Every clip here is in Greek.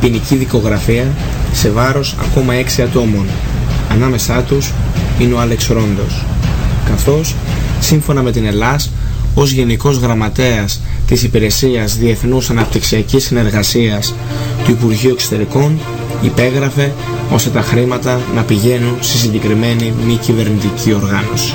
ποινική δικογραφία σε βάρος ακόμα έξι ατόμων. Ανάμεσά τους είναι ο Άλεξ Ρόντος. Καθώς, σύμφωνα με την Ελλάς, ως Γενικός Γραμματέας της Υπηρεσίας Διεθνούς Αναπτυξιακής Συνεργασίας του Υπουργείου Εξωτερικών υπέγραφε ώστε τα χρήματα να πηγαίνουν στη συγκεκριμένη μη κυβερνητική οργάνωση.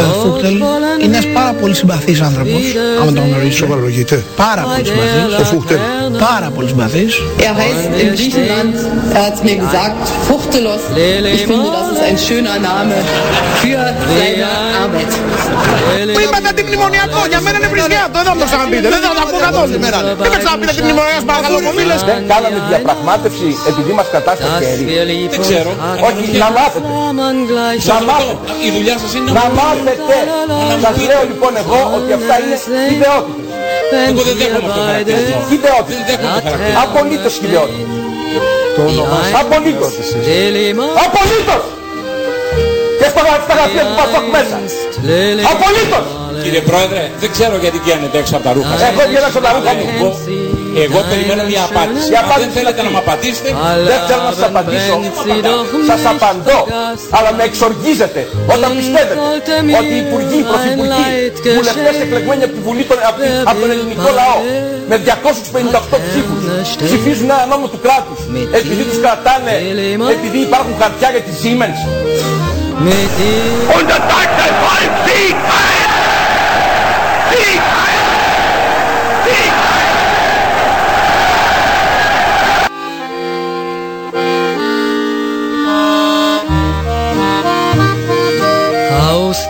Ο Φούχτελ είναι ένας πάρα πολύ συμπαθής άνθρωπος, άμα τον γνωρίσω. Σοβαρολογείται. Πάρα πολύ συμπαθής. Ο Φούχτελ. Πάρα πολύ συμπαθής. Er heißt in Griechenland, er hat mir gesagt, Fuchtelos. Ich finde, das ist ein schöner Name für seine Arbeit. Που είπατε αντιμνημονιακό, για μένα είναι βρισιάτο, εδώ μου το ξαναπείτε, δεν θα τα πω καθόλου σήμερα. Δεν με ξαναπείτε αντιμνημονιακό, παρακαλώ πολύ λες. Δεν κάναμε διαπραγμάτευση επειδή μας κατάστα χέρι. Δεν ξέρω. Όχι, να μάθετε. Να μάθετε. Η δουλειά σας είναι Να μάθετε. Σας λέω λοιπόν εγώ ότι αυτά είναι ιδεότητες. Εγώ δεν δέχομαι αυτό το χαρακτηρισμό. Ιδεότητες. Δεν δέχομαι το χαρακτηρισμό. Απολύτως ιδεότητες. Απολύτως. Απολύτως. Και στα στα γραφεία του Πασόκ μέσα. Απολύτως. Κύριε Πρόεδρε, δεν ξέρω γιατί βγαίνετε έξω από τα ρούχα σας. Εγώ βγαίνω έξω από τα ρούχα μου. Εγώ, εγώ περιμένω μια απάντηση. Η Αν απάντηση δεν θέλετε είναι να μου απαντήσετε, Δεν θέλω να σας απαντήσω. Σας απαντώ. Αλλά με εξοργίζετε όταν πιστεύετε ότι οι υπουργοί, οι πρωθυπουργοί, βουλευτές εκλεγμένοι από, τη Βουλή, των- από, τη- από τον ελληνικό λαό με 258 ψήφους ψηφίζουν ένα νόμο του κράτους επειδή τους κρατάνε, επειδή υπάρχουν χαρτιά για τη Siemens. Und das deutsche Volk siegt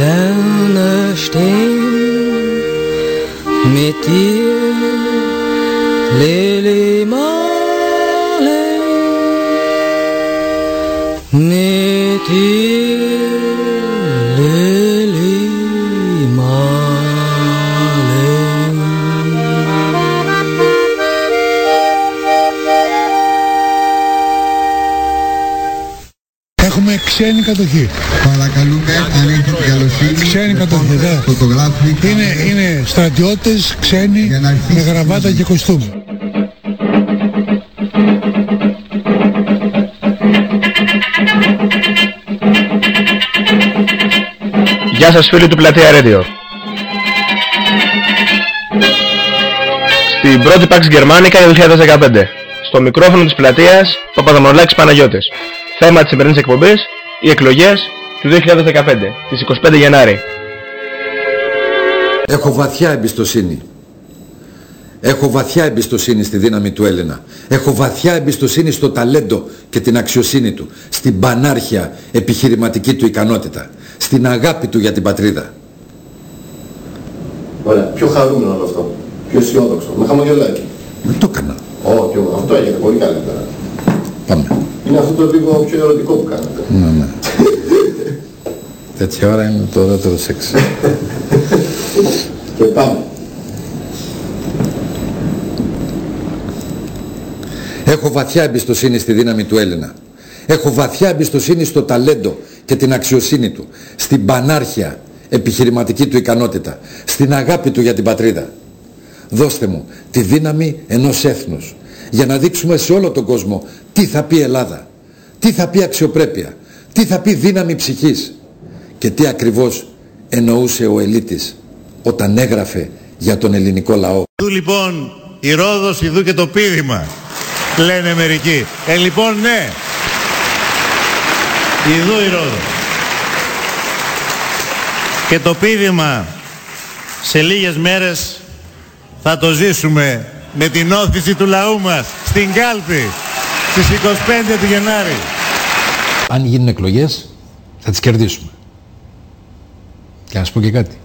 Sterne stehen mit dir, Lili Marley, mit dir, Lili Marley. Έχουμε ξένη κατοχή. Παρακαλούμε καλοσύνη. Ξένη κατοχή, ναι. Φωτογράφοι. Είναι, είναι στρατιώτες ξένοι με γραβάτα και κοστούμι. Γεια σας φίλοι του Πλατεία Radio. Στην πρώτη Pax Germanica 2015. Στο μικρόφωνο της πλατείας Παπαδομολάκης Παναγιώτης. Θέμα της σημερινής εκπομπής οι εκλογές του 2015, τις 25 Γενάρη. Έχω βαθιά εμπιστοσύνη. Έχω βαθιά εμπιστοσύνη στη δύναμη του Έλληνα. Έχω βαθιά εμπιστοσύνη στο ταλέντο και την αξιοσύνη του. Στην πανάρχια επιχειρηματική του ικανότητα. Στην αγάπη του για την πατρίδα. Ωραία. Πιο χαρούμενο όλο αυτό. Πιο αισιόδοξο. Με χαμογελάκι. Δεν το έκανα. Όχι, αυτό έγινε πολύ καλύτερα. Πάμε. Είναι αυτό το λίγο πιο ερωτικό που κάνετε. Ναι, ναι. Τέτοια ώρα είναι το ωραιότερο σεξ. Και πάμε. Έχω βαθιά εμπιστοσύνη στη δύναμη του Έλληνα. Έχω βαθιά εμπιστοσύνη στο ταλέντο και την αξιοσύνη του. Στην πανάρχια επιχειρηματική του ικανότητα. Στην αγάπη του για την πατρίδα. Δώστε μου τη δύναμη ενός έθνους για να δείξουμε σε όλο τον κόσμο τι θα πει Ελλάδα, τι θα πει αξιοπρέπεια, τι θα πει δύναμη ψυχής και τι ακριβώς εννοούσε ο Ελίτης όταν έγραφε για τον ελληνικό λαό; Του λοιπόν η Ρόδος, ειδού και το πίδημα, λένε μερικοί. Ε, λοιπόν, ναι. Ειδού η Ρόδος. Και το πίδημα σε λίγες μέρες θα το ζήσουμε με την όθηση του λαού μας στην κάλπη στις 25 του Γενάρη. Αν γίνουν εκλογές θα τις κερδίσουμε. Και να σου πω και κάτι.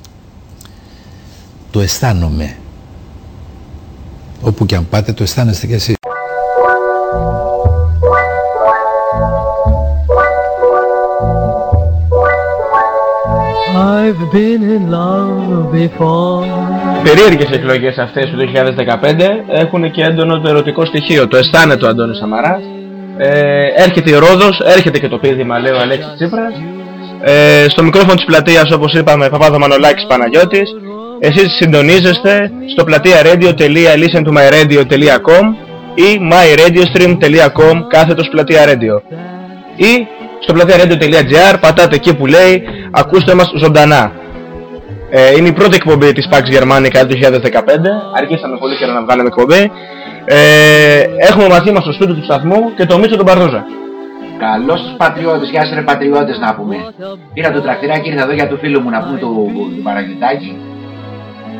Το αισθάνομαι. Όπου και αν πάτε το αισθάνεστε κι εσείς. I've been in love before. Περίεργες εκλογές αυτές του 2015 έχουν και έντονο το ερωτικό στοιχείο. Το αισθάνεται ο Αντώνης Σαμαράς. Ε, έρχεται η Ρόδος, έρχεται και το πίδημα λέει ο Αλέξης Τσίπρας. Ε, στο μικρόφωνο της πλατείας όπως είπαμε Παπάδο Μανολάκης Παναγιώτης. Εσείς συντονίζεστε στο πλατεία-radio.listentomyradio.com ή myradiostream.com κάθετος πλατεία radio. Ή στο πλατεία-radio.gr πατάτε εκεί που λέει ακούστε μας ζωντανά. Ε, είναι η πρώτη εκπομπή της Pax Germanica 2015. Αργήσαμε πολύ καιρό να βγάλουμε εκπομπή. Ε, έχουμε μαζί μας στο στούντιο του σταθμού και το Μίτσο τον Παρδούζα. Καλώς τους πατριώτες, γεια σας ρε πατριώτες να πούμε. Πήρα το τρακτηράκι, ήρθα εδώ για το φίλο μου να πούμε το, το παραγγελτάκι.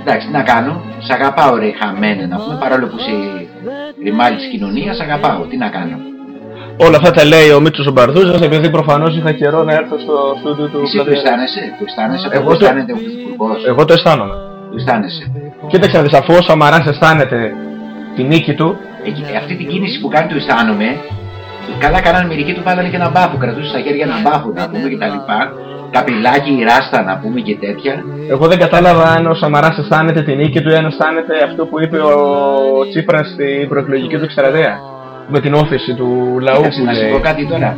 Εντάξει, τι να κάνω, σ' αγαπάω ρε χαμένε να πούμε, παρόλο που είσαι ρημάλι της κοινωνίας, σ' αγαπάω, τι να κάνω. Όλα αυτά τα λέει ο Μίτσος ο Μπαρδούζας επειδή προφανώς είχα καιρό να έρθω στο στούντιο του Εσύ το αισθάνεσαι, το αισθάνεσαι, Εγώ το το- αισθάνεται ο Πρωθυπουργός. Εγώ το αισθάνομαι. Το αισθάνεσαι. Κοίταξε να δεις, αφού ο Σαμαράς αισθάνεται τη νίκη του, Εκεί, αυτή την κίνηση που κάνει το αισθάνομαι, καλά κάνανε μερικοί του βάλανε και ένα μπάφο, κρατούσε στα χέρια ένα μπάφο να πούμε και τα λοιπά. Καπηλάκι, ράστα να πούμε και τέτοια. εγώ δεν κατάλαβα αν ο Σαμαράς αισθάνεται τη νίκη του ή αν αισθάνεται αυτό που είπε ο Τσίπρας στην προεκλογική του εκστρατεία. Με την όθηση του λαού Κοίταξε, που να σου λέει. πω κάτι τώρα.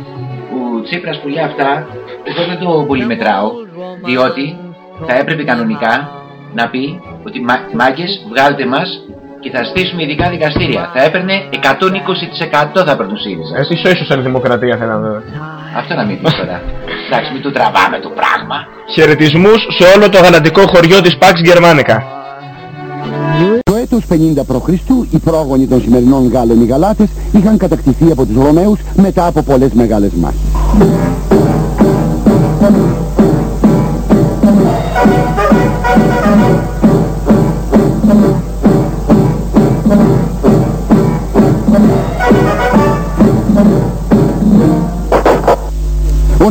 Ο Τσίπρας που λέει αυτά, εγώ δεν το πολύ μετράω, διότι θα έπρεπε κανονικά να πει ότι «Μα- μάγκες βγάλτε μας και θα στήσουμε ειδικά δικαστήρια. Θα έπαιρνε 120% θα έπαιρνε ο ΣΥΡΙΖΑ. Ε, τι social δημοκρατία θέλαμε βέβαια. Αυτό να μην πεις τώρα. Εντάξει, μην το τραβάμε το πράγμα. Χαιρετισμούς σε όλο το γαλατικό χωριό της Pax Germanica. Το έτος 50 π.Χ. οι πρόγονοι των σημερινών Γάλλων οι Γαλάτες είχαν κατακτηθεί από τους Ρωμαίους μετά από πολλές μεγάλες μάχες.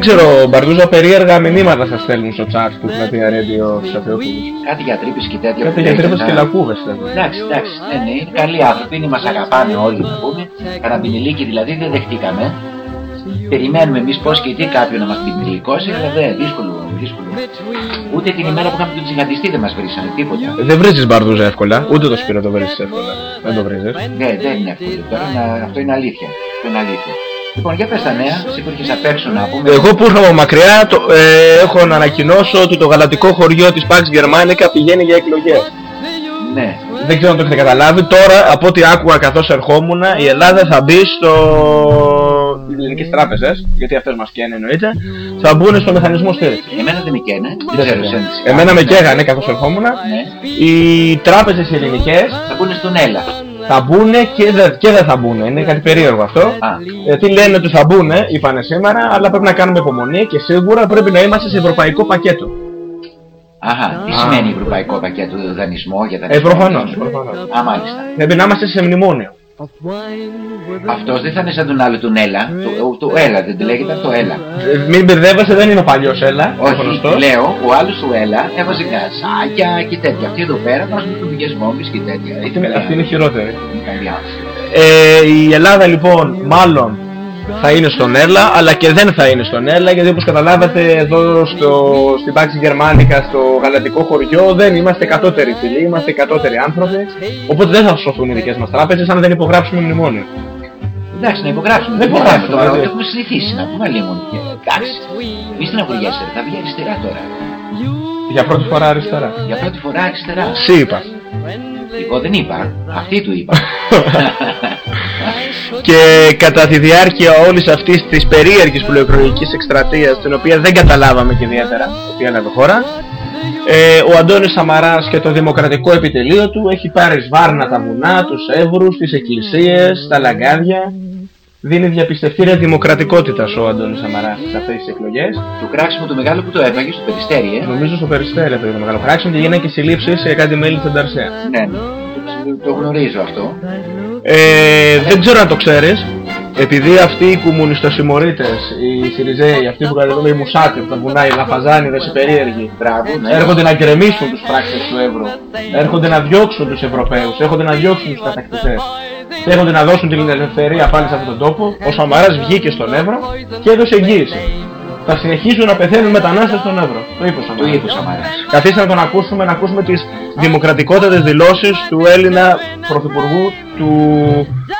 Ξέρω, Μπαρδούζα, περίεργα μηνύματα σας στέλνουν στο chat του Πλατεία Radio Σαφιόπουλος. Κάτι για τρύπες και τέτοια. Κάτι που για λέγεται, τρύπες και να- λακκούβες στέλνουν. Εντάξει, εντάξει. Ναι, ναι, είναι καλοί άνθρωποι, είναι, μας αγαπάνε όλοι να πούμε. Καραμπινιλίκη δηλαδή δεν δεχτήκαμε. Περιμένουμε εμείς πώς και τι κάποιον να μας πινιλικώσει, αλλά δεν, δύσκολο, δύσκολο. Ούτε την ημέρα που είχαμε τον τζιχαντιστή δεν μας βρήσανε, τίποτα. Δεν βρίζεις Μπαρδούζα εύκολα, ούτε το Σπύρο το βρίζεις εύκολα. Δεν το βρίζεις. Ναι, δεν είναι εύκολο τώρα, να- αυτό είναι αλήθεια. Αυτό είναι αλήθεια. Λοιπόν, για πες τα νέα, εσύ που έρχεσαι απ' έξω να πούμε. Εγώ που ήρθα από μακριά το, ε, έχω να ανακοινώσω ότι το γαλατικό χωριό της Pax Germanica πηγαίνει για εκλογές. Ναι. Δεν ξέρω αν το έχετε καταλάβει. Τώρα, από ό,τι άκουγα καθώς ερχόμουν, η Ελλάδα θα μπει στο... τις ελληνικές τράπεζες, γιατί αυτές μας καίνε εννοείται, θα μπουν στο μηχανισμό στήριξης. Εμένα δεν με καίνε, δεν Δεν ξέρω σε εσένα. καίνε. Εμένα με καίγανε καθώς ερχόμουν. Ναι. Οι τράπεζες οι ελληνικές Θα μπουν στον Έλα. Θα μπουν και, δεν- και δεν θα μπουν. Είναι κάτι περίεργο αυτό. Γιατί λένε ότι θα μπουν, είπανε σήμερα, αλλά πρέπει να κάνουμε υπομονή και σίγουρα πρέπει να είμαστε σε ευρωπαϊκό πακέτο. Αχα, τι Α. σημαίνει ευρωπαϊκό πακέτο δανεισμό για Ε, δανεισμό. προφανώς, προφανώς. Α, μάλιστα. Πρέπει να είμαστε σε μνημόνιο. Αυτός δεν θα είναι σαν τον άλλο τον Έλα. Το, το Έλα δεν τη λέγεται το Έλα. Ε, Μην μπερδεύεσαι, δεν είναι ο παλιός έλα. ο Όχι, γνωστός. λέω, ο άλλος του Έλα έβαζε γαζάκια και τέτοια. Αυτοί εδώ πέρα βάζουν κουμπικές βόμβες και τέτοια. Αυτή είναι- Αυτή είναι η χειρότερη. Είναι καλή άποψη. Ε, η Ελλάδα λοιπόν μάλλον θα είναι στον ΕΛΑ αλλά και δεν θα είναι στον ΕΛΑ γιατί όπως καταλάβατε εδώ στο, στην Πάξη Γερμανικά στο γαλατικό χωριό δεν είμαστε κατώτεροι φίλοι, είμαστε κατώτεροι άνθρωποι οπότε δεν θα σωθούν οι δικές μας τράπεζες αν δεν υπογράψουμε μνημόνιο. Εντάξει, να υπογράψουμε. Δεν Δεν υπογράψουμε, τώρα. δηλαδή. Έχουμε συνηθίσει να πούμε λίγο. Εντάξει. Μη στεναχωριέσαι, θα βγει αριστερά τώρα. Για πρώτη φορά αριστερά. Για πρώτη φορά αριστερά. Εσύ είπα. Εγώ δεν είπα. Αυτή του είπα. Και κατά τη διάρκεια όλης αυτής της περίεργης προεκλογικής εκστρατείας την οποία δεν καταλάβαμε και ιδιαίτερα ότι έλαβε χώρα ε, ο Αντώνης Σαμαράς και το δημοκρατικό επιτελείο του έχει πάρει σβάρνα τα βουνά, τους Εύρους, τις εκκλησίες, τα λαγκάδια δίνει διαπιστευτήρια δημοκρατικότητας ο Αντώνης Σαμαράς σε αυτές τις εκλογές Το κράξιμο το μεγάλο που το έπαγε στο περιστέρι, ε. Νομίζω στο Περιστέρι αυτό το μεγάλο κράξιμο και γίνανε και συλλήψεις σε κάτι μέλη της Ενταρσέα Ναι, ναι. Το- το γνωρίζω αυτό. Ε, δεν ξέρω αν το ξέρεις, επειδή αυτοί οι κομμουνιστοσημωρίτες, οι Σιριζέοι, αυτοί που κατεβαίνουν οι Μουσάτι, από τα βουνά, οι Λαφαζάνιδες, οι περίεργοι, Μπράβο, ναι. έρχονται να γκρεμίσουν τους πράκτες του Εύρου, έρχονται να διώξουν τους Ευρωπαίους, έρχονται να διώξουν τους κατακτητές, και έρχονται να δώσουν την ελευθερία πάλι σε αυτόν τον τόπο, ο Σαμαράς βγήκε στον Εύρο και έδωσε εγγύηση. Θα συνεχίσουν να πεθαίνουν μετανάστες στον Εύρο. Το είπε ο Σαμαράς. Το είπε ο Σαμαράς. Καθίστε να τον ακούσουμε, να ακούσουμε τις δημοκρατικότατες δηλώσεις του Έλληνα Πρωθυπουργού του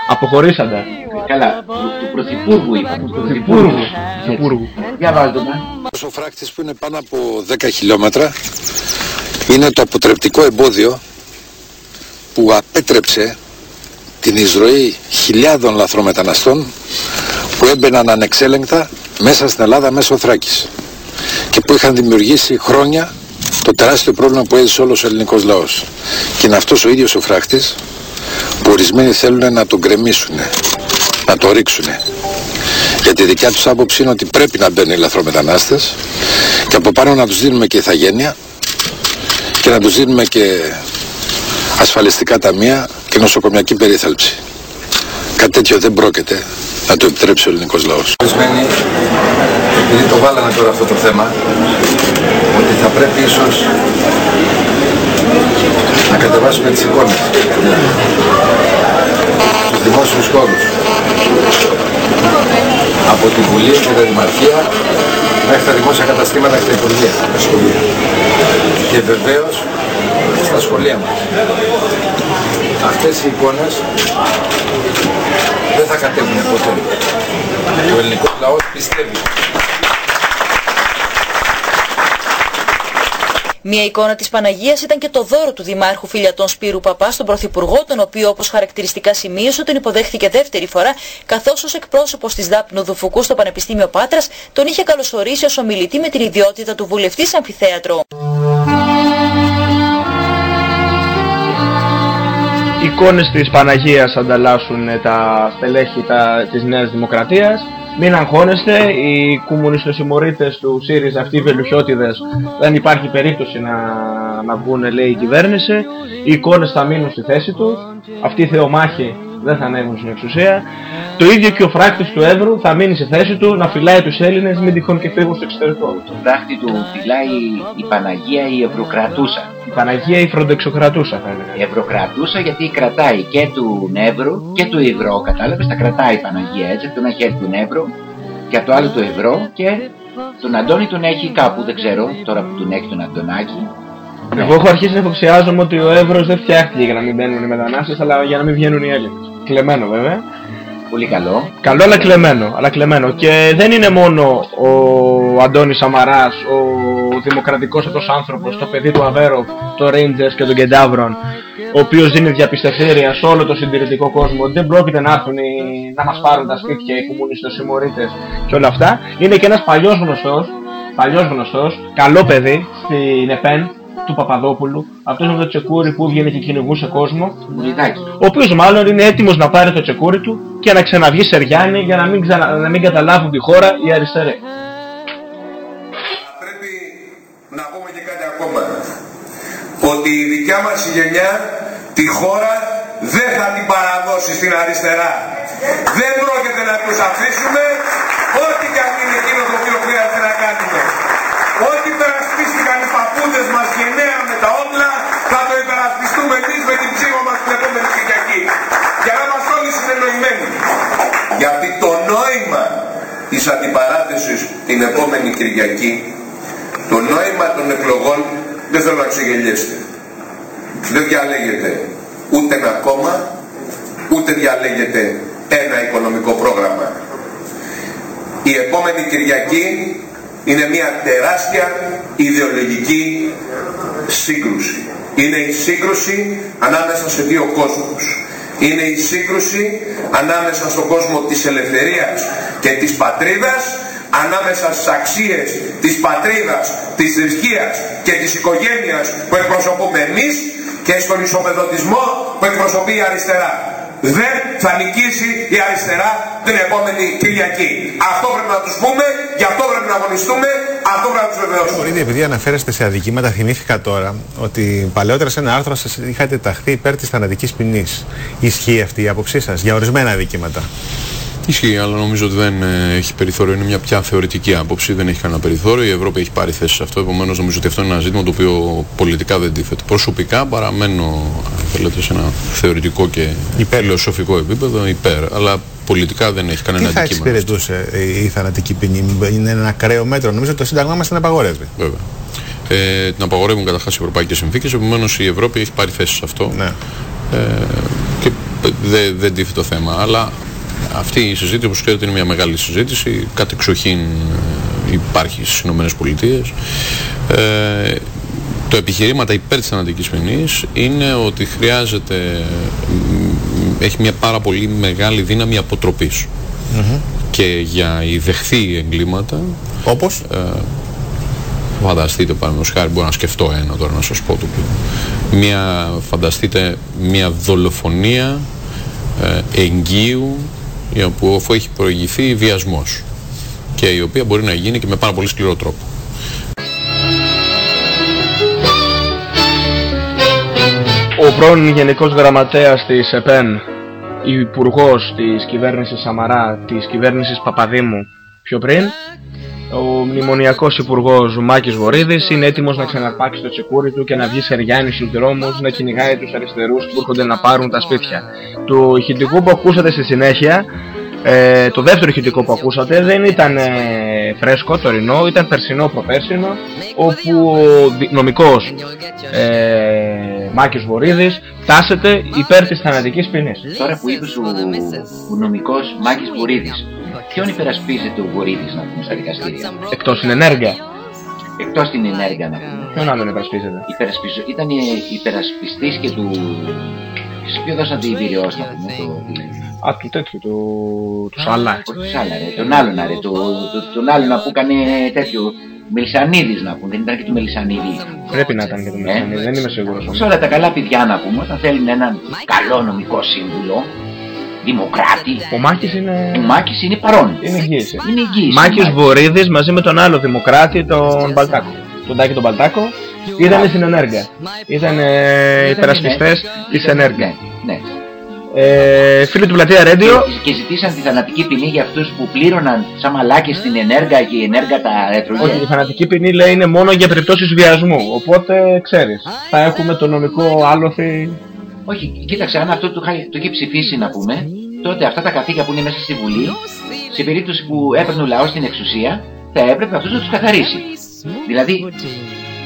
αποχωρήσαντα. Καλά, του, του Πρωθυπουργού είπα. Του Πρωθυπουργού. Πρωθυπουργού. Για βάλτε με. Ο φράκτης που είναι πάνω από 10 χιλιόμετρα είναι το αποτρεπτικό εμπόδιο που απέτρεψε την εισρωή χιλιάδων λαθρομεταναστών που έμπαιναν ανεξέλεγκτα μέσα στην Ελλάδα μέσω Θράκης και που είχαν δημιουργήσει χρόνια το τεράστιο πρόβλημα που έζησε όλος ο ελληνικός λαός. Και είναι αυτός ο ίδιος ο φράχτης που ορισμένοι θέλουν να τον γκρεμίσουν, να το ρίξουν. Γιατί η δικιά τους άποψη είναι ότι πρέπει να μπαίνουν οι λαθρομετανάστες και από πάνω να τους δίνουμε και ηθαγένεια και να τους δίνουμε και ασφαλιστικά ταμεία και νοσοκομιακή περίθαλψη. Κάτι τέτοιο δεν πρόκειται να το επιτρέψει ο ελληνικός λαός. Ορισμένοι, επειδή το βάλαμε τώρα αυτό το θέμα, ότι θα πρέπει ίσως να κατεβάσουμε τις εικόνες στους δημόσιους χώρους από τη Βουλή και τα Δημαρχία μέχρι τα δημόσια καταστήματα και τα Υπουργεία, τα σχολεία. Και βεβαίως στα σχολεία μας. Αυτές οι εικόνες δεν θα κατέβουν ποτέ. Ο ελληνικός λαός πιστεύει. Μια εικόνα της Παναγίας ήταν και το δώρο του Δημάρχου Φιλιατών Σπύρου Παπά στον Πρωθυπουργό, τον οποίο όπως χαρακτηριστικά σημείωσε τον υποδέχθηκε δεύτερη φορά, καθώς ως εκπρόσωπος της Δάπνου Δουφουκού στο Πανεπιστήμιο Πάτρας τον είχε καλωσορίσει ως ομιλητή με την ιδιότητα του βουλευτή σε αμφιθέατρο. Εικόνες της Παναγίας ανταλλάσσουν τα στελέχη τα, της Νέας Δημοκρατίας. Μην αγχώνεστε, οι κομμουνιστοσημωρίτες του ΣΥΡΙΖΑ, αυτοί οι βελουχιώτιδες, δεν υπάρχει περίπτωση να, να βγουν, λέει η κυβέρνηση. Οι εικόνες θα μείνουν στη θέση τους. Αυτή η θεομάχη δεν θα ανέβουν στην εξουσία. Το ίδιο και ο φράκτης του Εύρου θα μείνει σε θέση του να φυλάει τους Έλληνες μην τυχόν και φύγουν στο εξωτερικό. Το φράχτη του φυλάει η Παναγία η Ευρωκρατούσα. Η Παναγία η Φροντεξοκρατούσα θα έλεγα. Η Ευρωκρατούσα γιατί κρατάει και του Νεύρου και του Ευρώ, κατάλαβες, τα κρατάει η Παναγία έτσι, από το ένα χέρι του Νεύρου και από το άλλο του Ευρώ και τον Αντώνη τον έχει κάπου, δεν ξέρω, τώρα που τον έχει τον Αντωνάκη. Εγώ έχω αρχίσει να υποψιάζομαι ότι ο Εύρος δεν φτιάχτηκε για να μην μπαίνουν οι μετανάστες αλλά για να μην βγαίνουν οι Έλληνες. Κλεμμένο βέβαια. Πολύ καλό. Καλό αλλά κλεμμένο, αλλά κλεμμένο. Και δεν είναι μόνο ο Αντώνης Σαμαράς, ο δημοκρατικός αυτός άνθρωπος, το παιδί του Αβέροφ, το Rangers και των Κεντάβρων, ο οποίος δίνει διαπιστευτήρια σε όλο το συντηρητικό κόσμο. Δεν πρόκειται να έρθουν οι- να μας πάρουν τα σπίτια οι κομμουνιστές συμμορίτες και όλα αυτά. Είναι και ένας παλιός γνωστός, παλιός γνωστός, καλό παιδί στην ΕΠΕΝ, του Παπαδόπουλου, αυτός με το τσεκούρι που βγαίνει και κυνηγούσε κόσμο, Μουλιδάκι. ο οποίος μάλλον είναι έτοιμος να πάρει το τσεκούρι του και να ξαναβγεί σε Ριάννη για να μην, ξανα... να μην καταλάβουν τη χώρα οι αριστεροί. να πούμε και κάτι ακόμα. Ότι η δικιά μας η γενιά τη χώρα δεν θα την παραδώσει στην αριστερά. Δεν πρόκειται να τους αφήσουμε ό,τι και αν είναι εκείνο το οποίο χρειάζεται να κάνουμε. Ό,τι υπερασπίστηκαν οι παππούδες μας γενναία με τα όπλα θα το υπερασπιστούμε εμείς με την ψήφο μας την επόμενη Κυριακή. Για να είμαστε όλοι συνεννοημένοι. Γιατί το νόημα της αντιπαράθεσης την επόμενη Κυριακή το νόημα των εκλογών δεν θέλω να ξεγελιέστε. Δεν διαλέγεται ούτε ένα κόμμα, ούτε διαλέγεται ένα οικονομικό πρόγραμμα. Η επόμενη Κυριακή είναι μια τεράστια ιδεολογική σύγκρουση. Είναι η σύγκρουση ανάμεσα σε δύο κόσμους. Είναι η σύγκρουση ανάμεσα στον κόσμο της ελευθερίας και της πατρίδας ανάμεσα στις αξίες της πατρίδας, της θρησκείας και της οικογένειας που εκπροσωπούμε εμείς και στον ισοπεδωτισμό που εκπροσωπεί η αριστερά. Δεν θα νικήσει η αριστερά την επόμενη Κυριακή. Αυτό πρέπει να τους πούμε, γι' αυτό πρέπει να αγωνιστούμε, αυτό πρέπει να τους βεβαιώσουμε. Μπορείτε, επειδή αναφέρεστε σε αδικήματα, θυμήθηκα τώρα ότι παλαιότερα σε ένα άρθρο σας είχατε ταχθεί υπέρ της θανατικής ποινής. Ισχύει αυτή η άποψή σας για ορισμένα αδικήματα; Ισχύει, αλλά νομίζω ότι δεν ε, έχει περιθώριο. Είναι μια πια θεωρητική άποψη, δεν έχει κανένα περιθώριο. Η Ευρώπη έχει πάρει θέση σε αυτό. Επομένως, νομίζω ότι αυτό είναι ένα ζήτημα το οποίο πολιτικά δεν τίθεται. Προσωπικά παραμένω, αν θέλετε, σε ένα θεωρητικό και φιλοσοφικό επίπεδο υπέρ. Αλλά πολιτικά δεν έχει κανένα Τι θα αντικείμενο. εξυπηρετούσε η η θανατική ποινή, είναι ένα ακραίο μέτρο. Νομίζω ότι το Σύνταγμά μας την απαγορεύει. Βέβαια. Ε, την απαγορεύουν καταρχά οι ευρωπαϊκές συνθήκες. Επομένως, η Ευρώπη έχει πάρει θέση σε αυτό. Ναι. Ε, και δεν δεν τίθεται το θέμα. Αλλά αυτή η συζήτηση, όπως ξέρετε, είναι μια μεγάλη συζήτηση. Κατεξοχήν ε, υπάρχει στις ΗΠΑ. Ε, το επιχειρήματα υπέρ της θανατικής ποινής είναι ότι χρειάζεται, μ, έχει μια πάρα πολύ μεγάλη δύναμη αποτροπής. Και για ιδεχθεί εγκλήματα Όπως; ε, φανταστείτε παραδείγματος χάρη μπορώ να σκεφτώ ένα τώρα να σας πω το οποίο μια, φανταστείτε μια δολοφονία ε, εγγύου η οποία αφού έχει προηγηθεί βιασμός και η οποία μπορεί να γίνει και με πάρα πολύ σκληρό τρόπο. Ο πρώην Γενικός Γραμματέας της ΕΠΕΝ, Υπουργός της κυβέρνησης Σαμαρά, της κυβέρνησης Παπαδήμου πιο πριν, ο μνημονιακός υπουργός Μάκης Βορύδης είναι έτοιμος να ξαναρπάξει το τσεκούρι του και να βγει σε Ριάννη στους δρόμους να κυνηγάει τους αριστερούς που έρχονται να πάρουν τα σπίτια. Το ηχητικό που ακούσατε στη συνέχεια, ε, το δεύτερο ηχητικό που ακούσατε δεν ήταν ε, φρέσκο, τωρινό, ήταν περσινό προπέρσινο, όπου ο δι- νομικός ε, Μάκης Βορύδης τάσεται υπέρ της θανατικής ποινής. Τώρα που είπες ο, ο νομικός Μάκης Βορύδης, ποιον υπερασπίζεται ο Βορύδης να πούμε στα δικαστήρια; Εκτός στην ενέργεια. Εκτός την ενέργεια να πούμε. Ποιον άλλον υπερασπίζεται; Υπερασπιζο... Ήταν ε, υπερασπιστής και του... Σε ποιο δώσατε η Βηρεός να πούμε. Το... Α, του τέτοιου, του, του Σάλα. Όχι του Σάλα ρε, τον άλλον ρε, το, το, τον άλλον που έκανε τέτοιο... Μελισανίδης να πούμε, δεν ήταν και του Μελισανίδη. Πρέπει να ήταν και το Μεσανίδη, δεν είμαι σίγουρος. όμως. Σε όλα τα καλά παιδιά να πούμε, όταν θέλουν έναν καλό νομικό σύμβουλο, δημοκράτης. Ο Μάκης είναι... Ο Μάκης είναι παρόν. Είναι εγγύηση. Είναι εγγύηση. Μάκης Βορύδης μαζί με τον άλλο δημοκράτη, τον Μπαλτάκο. Τον Τάκη τον Μπαλτάκο, ήταν στην ενέργεια. Ήταν ε, υπερασπιστές της ενέργεια. Ναι. Ε, φίλοι του Πλατεία Radio. Και ζητήσαν τη θανατική ποινή για αυτούς που πλήρωναν σαν μαλάκες στην ενέργεια και η ενέργεια τα έτρωγε. Όχι, η θανατική ποινή λέει είναι μόνο για περιπτώσεις βιασμού. Οπότε ξέρεις, θα έχουμε το νομικό άλοθη. Όχι, κοίταξε, αν αυτό το, είχα- το είχε ψηφίσει να πούμε, τότε αυτά τα καθήκια που είναι μέσα στη Βουλή, σε περίπτωση που έπαιρνε ο λαός την εξουσία, θα έπρεπε αυτούς να τους καθαρίσει. Δηλαδή,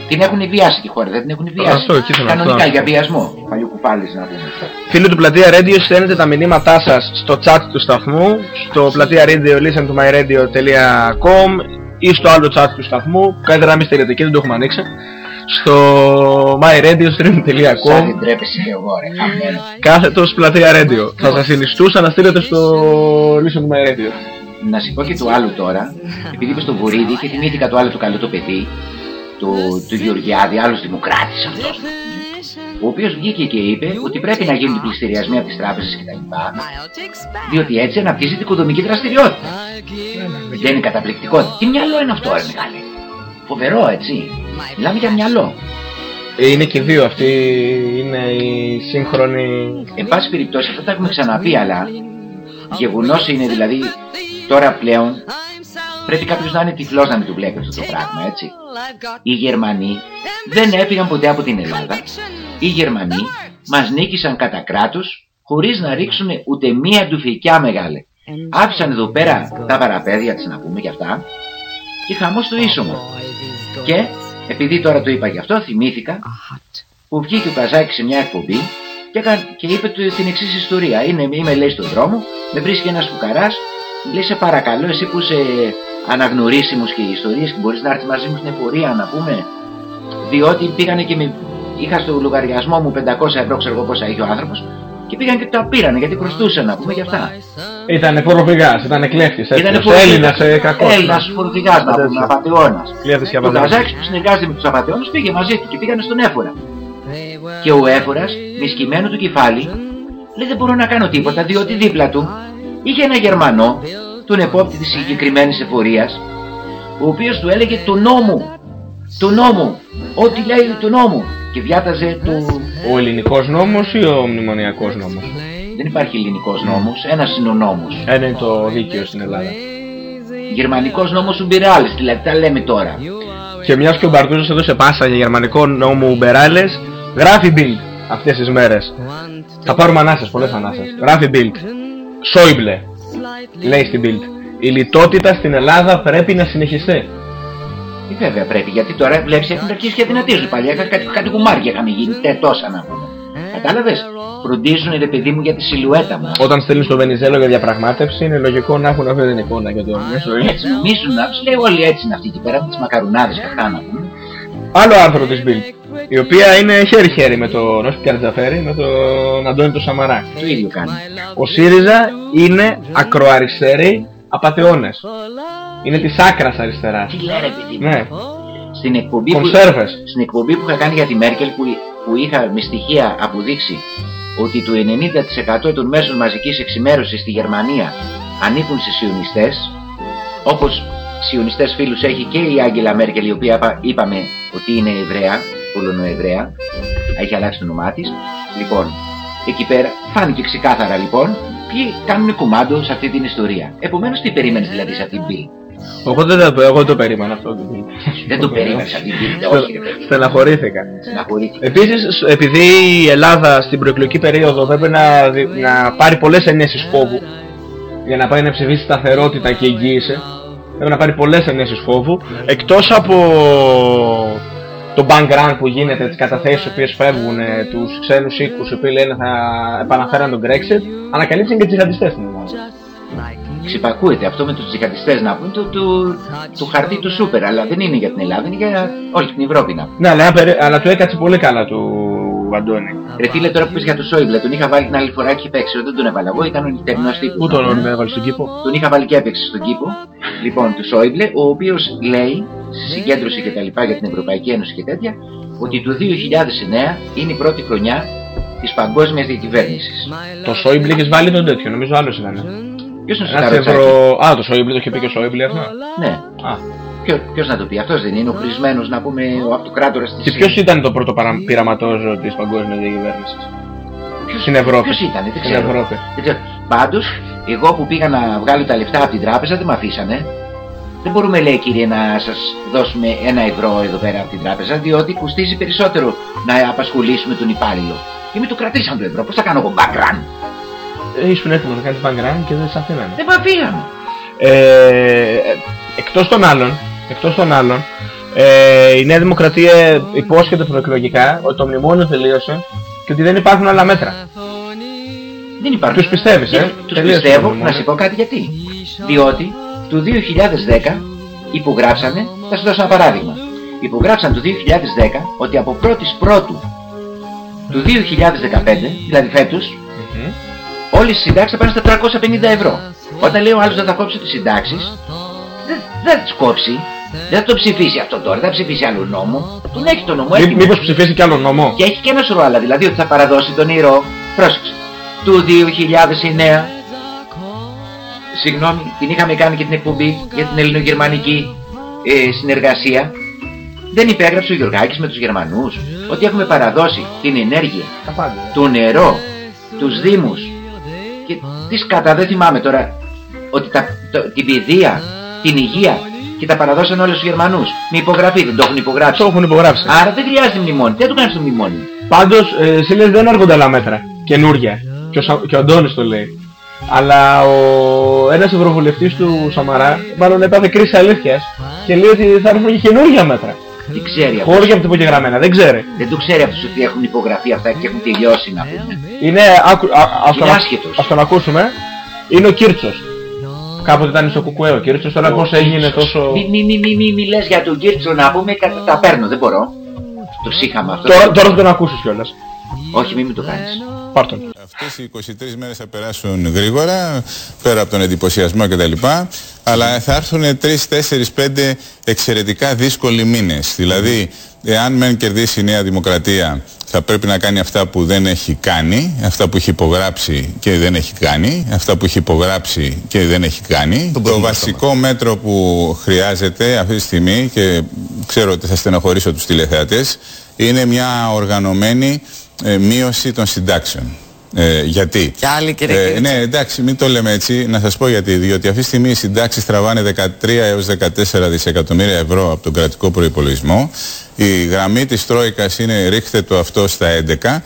την έχουν βιάσει τη χώρα, δεν την έχουν βιάσει. Αυτό, εκεί ήθελα να Κανονικά πω. για βιασμό. Παλιοκουφάλης να πούμε. Φίλοι του Πλατεία Radio, στέλνετε τα μηνύματά σας στο chat του σταθμού, στο πλατεία radio listen to myradio.com ή στο άλλο chat του σταθμού, καλύτερα να μην στείλετε εκεί, δεν το έχουμε ανοίξει, στο myradiostream.com Σαν δεν τρέπεσαι εγώ ρε, χαμένος. κάθετος πλατεία radio. Θα σας συνιστούσα να στείλετε στο listen to my radio. Να σου πω και του άλλου τώρα, επειδή είπες στο Βουρίδη και θυμήθηκα το άλλο το καλό το παιδί, του, του Γεωργιάδη, άλλος δημοκράτης αυτός, ο οποίος βγήκε και είπε ότι πρέπει να γίνουν οι πληστηριασμοί από τις τράπεζες κτλ. Διότι έτσι αναπτύσσεται η οικοδομική δραστηριότητα. Δεν είναι καταπληκτικό. Τι μυαλό είναι αυτό, ρε μεγάλε; Φοβερό, έτσι. Μιλάμε για μυαλό. Ε, Είναι και δύο αυτοί, είναι η σύγχρονη... Εν πάση περιπτώσει, αυτό τα έχουμε ξαναπεί, αλλά γεγονός είναι δηλαδή τώρα πλέον πρέπει κάποιος να είναι τυφλός να μην το βλέπει αυτό το πράγμα, έτσι. Οι Γερμανοί δεν έφυγαν ποτέ από την Ελλάδα. Οι Γερμανοί μας νίκησαν κατά κράτος χωρίς να ρίξουν ούτε μία ντουφικιά μεγάλη. Άφησαν εδώ πέρα τα παραπέδια της να πούμε και αυτά και χαμός στο ίσωμο. Και επειδή τώρα το είπα γι' αυτό θυμήθηκα που βγήκε ο Καζάκης σε μια εκπομπή και, έκανε- και είπε του- την εξής ιστορία. Είναι, είμαι λέει στον δρόμο, με βρίσκει ένας φουκαράς, λέει σε παρακαλώ εσύ που είσαι αναγνωρίσιμος και ιστορίες και μπορείς να έρθεις μαζί μου στην εφορία να πούμε διότι πήγανε και με... είχα στο λογαριασμό μου 500 ευρώ ξέρω εγώ πόσα είχε ο άνθρωπος και πήγαν και τα πήρανε γιατί χρωστούσαν να πούμε γι' αυτά. Ήταν φοροφυγάς, ήταν κλέφτης, Ήτανε έτσι, φοροφυγάς. Έλληνας ε, κακός. Έλληνας φοροφυγάς να πούμε, απατεώνας. Κλέφτης και Ο απατεώνας. Καζάκης που συνεργάζεται με τους απατεώνους πήγε μαζί του και πήγανε στον Έφορα. Και ο Έφορας, με σκυμμένο του κεφάλι, λέει δεν μπορώ να κάνω τίποτα διότι δίπλα του είχε ένα Γερμανό, τον επόπτη της συγκεκριμένης εφορίας, ο οποίος του έλεγε του νόμου, του νόμου, ό,τι λέει του νόμου και διάταζε του... Ο ελληνικός νόμος ή ο μνημονιακός νόμος; Δεν υπάρχει ελληνικός νόμος, ένας είναι ο νόμος. Ένα είναι το δίκαιο στην Ελλάδα. Γερμανικός νόμος Ουμπιράλης, δηλαδή τα λέμε τώρα. Και μιας και ο Μπαρτούζος έδωσε πάσα για γερμανικό νόμο Ουμπεράλες, γράφει Bild αυτές τις μέρες. Θα πάρουμε ανάσες, πολλές ανάσες. Γράφει Bild. Σόιμπλε, λέει στην Bild. Η λιτότητα στην Ελλάδα πρέπει να συνεχιστεί. Ε, βέβαια πρέπει, γιατί τώρα βλέπεις έχουν αρχίσει και δυνατίζουν. Παλιά είχα κάτι, κάτι κουμάρια είχαμε γίνει, τε τόσα να πούμε. Κατάλαβες, φροντίζουν ρε παιδί μου για τη σιλουέτα μου. Όταν στέλνει στο Βενιζέλο για διαπραγμάτευση, είναι λογικό να έχουν αυτή την εικόνα για το μέσο Έτσι νομίζουν, να τους λέει όλοι έτσι είναι αυτοί εκεί πέρα, με τις μακαρουνάδες και αυτά να πούμε. Άλλο άρθρο της Bild, η οποία είναι χέρι-χέρι με τον όχι Καρτζαφέρη, με τον Αντώνη του Σαμαρά. Το ίδιο κάνει. Ο ΣΥΡΙΖΑ είναι ακροαριστεροί απατεώνες. Είναι της άκρας αριστεράς. Τι λέει ρε παιδί μου. Ναι. Στην εκπομπή, που, Κονσέρβες. στην εκπομπή που είχα κάνει για τη Μέρκελ που, που είχα με στοιχεία αποδείξει ότι το 90% των μέσων μαζικής εξημέρωσης στη Γερμανία ανήκουν σε σιωνιστές όπως σιωνιστές φίλους έχει και η Άγγελα Μέρκελ η οποία είπα- είπαμε ότι είναι Εβραία, Πολωνοεβραία έχει αλλάξει το όνομά της λοιπόν εκεί πέρα φάνηκε ξεκάθαρα λοιπόν ποιοι κάνουν κουμάντο σε αυτή την ιστορία επομένως τι περίμενες δηλαδή σε αυτή την πύλη; Εγώ δεν το, εγώ δεν το περίμενα αυτό. δεν το περίμενες αυτή την πύλη όχι ρε παιδί Στεναχωρήθηκα. Στεναχωρήθηκα. Επίσης, επειδή η Ελλάδα στην προεκλογική περίοδο πρέπει να, δι- να πάρει πολλές ενέσεις φόβου για να πάει να ψηφίσει σταθερότητα και εγγύηση, πρέπει να πάρει πολλές ενέσεις φόβου, εκτός από το bank run που γίνεται, τις καταθέσεις οι οποίες φεύγουν, ε, τους ξένους οίκους οι οποίοι λένε θα επαναφέραν τον Brexit, ανακαλύψαν και τζιχαντιστές στην Ελλάδα. Ξυπακούεται αυτό με τους τζιχαντιστές να πούμε του, του, του χαρτί του σούπερ, αλλά δεν είναι για την Ελλάδα, είναι για όλη την Ευρώπη να πούμε. Ναι, αλλά, περι- αλλά του έκατσε πολύ καλά του Αντώνη. Ρε φίλε τώρα που πεις για το Σόιμπλε, τον είχα βάλει την άλλη φορά και είχε παίξει, δεν τον έβαλα εγώ, ήταν ο νυχτερινός τύπος. Πού τον έβαλε στον κήπο; Τον είχα βάλει και έπαιξε στον κήπο, λοιπόν, του Σόιμπλε, ο οποίος λέει, στη συγκέντρωση και τα λοιπά για την Ευρωπαϊκή Ένωση και τέτοια, ότι το 2009 είναι η πρώτη χρονιά της παγκόσμιας διακυβέρνησης. Το Σόιμπλε έχεις βάλει τον τέτοιο, νομίζω άλλος ήταν. Ποιος είναι ο Ένας Σοκαροτσάκης; ευρω... Α, το Σόιμπλε το είχε πει και ο Σόιμπλε αυτό. Ναι. Α. Ποιο, ποιος να το πει, αυτός δεν είναι ο χρησμένος να πούμε ο αυτοκράτορας της Και ποιος ήταν το πρώτο παρα... πειραματόζωο της παγκόσμιας διακυβέρνησης; Στην Ευρώπη. Ποιος ήταν, δεν Στην ξέρω. Ευρώπη. Δεν ξέρω. Πάντως, εγώ που πήγα να βγάλω τα λεφτά από την τράπεζα δεν με αφήσανε. Δεν μπορούμε, λέει κύριε, να σας δώσουμε ένα ευρώ εδώ πέρα από την τράπεζα, διότι κοστίζει περισσότερο να απασχολήσουμε τον υπάλληλο. Και με το κρατήσαν το ευρώ. Πώς θα κάνω εγώ background. Ε, Ήσουν έτοιμος να κάνεις background και δεν σε αφήνανε. Δεν με αφήνανε. Ε, εκτός των άλλων, εκτός των άλλων ε, η Νέα Δημοκρατία υπόσχεται προεκλογικά ότι το μνημόνιο τελείωσε και ότι δεν υπάρχουν άλλα μέτρα. Δεν υπάρχουν. Τους πιστεύεις, ε; Τους Τελείωσε το πιστεύω, μνημόνιο. να σου πω κάτι γιατί. Διότι το 2010 υπογράψανε, θα σου δώσω ένα παράδειγμα. Υπογράψαν το 2010 ότι από 1η Πρώτου του 2015, δηλαδή φέτος, όλες οι συντάξεις θα πάνε στα 350 ευρώ. Όταν λέει ο άλλος δεν θα κόψει τις συντάξεις, δεν, δεν θα τις κόψει. Δεν θα το ψηφίσει αυτό τώρα, δεν θα ψηφίσει άλλο νόμο. Τον έχει το νόμο Μή, έτοιμος. μήπως ψηφίσει κι άλλο νόμο; Και έχει και ένα σωρό άλλα, δηλαδή ότι θα παραδώσει τον ήρωο, πρόσεξε, του 2009. Συγγνώμη, την είχαμε κάνει και την εκπομπή για την ελληνογερμανική ε, συνεργασία. Δεν υπέγραψε ο Γιωργάκης με τους Γερμανούς ότι έχουμε παραδώσει την ενέργεια, το νερό, τους δήμους και τις σκατά, δεν θυμάμαι τώρα, ότι τα, το- την παιδεία, την υγεία και τα παραδώσαν όλα στους Γερμανούς. Με υπογραφή, δεν το έχουν υπογράψει. Το έχουν υπογράψει. Άρα δεν χρειάζεται μνημόνιο. Τι θα του κάνεις το μνημόνιο. Πάντως, ε, εσύ λες δεν έρχονται άλλα μέτρα, καινούρια. Και ο, Σα- και ο Αντώνης το λέει. Αλλά ο, ένας ευρωβουλευτής του Σαμαρά, μάλλον έπαθε κρίση αλήθειας και λέει ότι θα έρθουν και καινούργια μέτρα. Τι ξέρει Χωρίς αυτός. από την υπογεγραμμένα, δεν ξέρει. Δεν το ξέρει αυτός ότι έχουν υπογραφεί αυτά και έχουν τελειώσει να πούμε. Είναι, άκου, α, ας, τον, Είναι α- άσχετος. ας τον ακούσουμε. Είναι ο Κίρτσος. Κάποτε ήταν στο Κουκουέ ο Κίρτσος, τώρα πώς έγινε τόσο... Μη, μη, μη, μη, μη, μη λες για τον Κίρτσο να πούμε, κα- τα παίρνω, δεν μπορώ. Το σύγχαμα αυτό. Τώρα, τώρα θα τον ακούσεις κιόλας. Όχι, μην μου το κάνεις. Πάρ' τον. Αυτές οι 23 μέρες θα περάσουν γρήγορα, πέρα από τον εντυπωσιασμό κτλ. Αλλά θα έρθουν 3, 4, 5 εξαιρετικά δύσκολοι μήνες. Δηλαδή, εάν μεν κερδίσει η Νέα Δημοκρατία, θα πρέπει να κάνει αυτά που δεν έχει κάνει, αυτά που έχει υπογράψει και δεν έχει κάνει, αυτά που έχει υπογράψει και δεν έχει κάνει. Το βασικό μέτρο που χρειάζεται αυτή τη στιγμή και ξέρω ότι θα στενοχωρήσω τους τηλεθεατές είναι μια οργανωμένη ε, μείωση των συντάξεων. Ε, γιατί; Και άλλοι, κύριε Ε, Κίρτσο. ναι, εντάξει, μην το λέμε έτσι. Να σας πω γιατί. Διότι αυτή τη στιγμή οι συντάξεις τραβάνε 13 έως 14 δισεκατομμύρια ευρώ από τον κρατικό προϋπολογισμό. Η γραμμή της Τρόικας είναι ρίχτε το αυτό στα 11.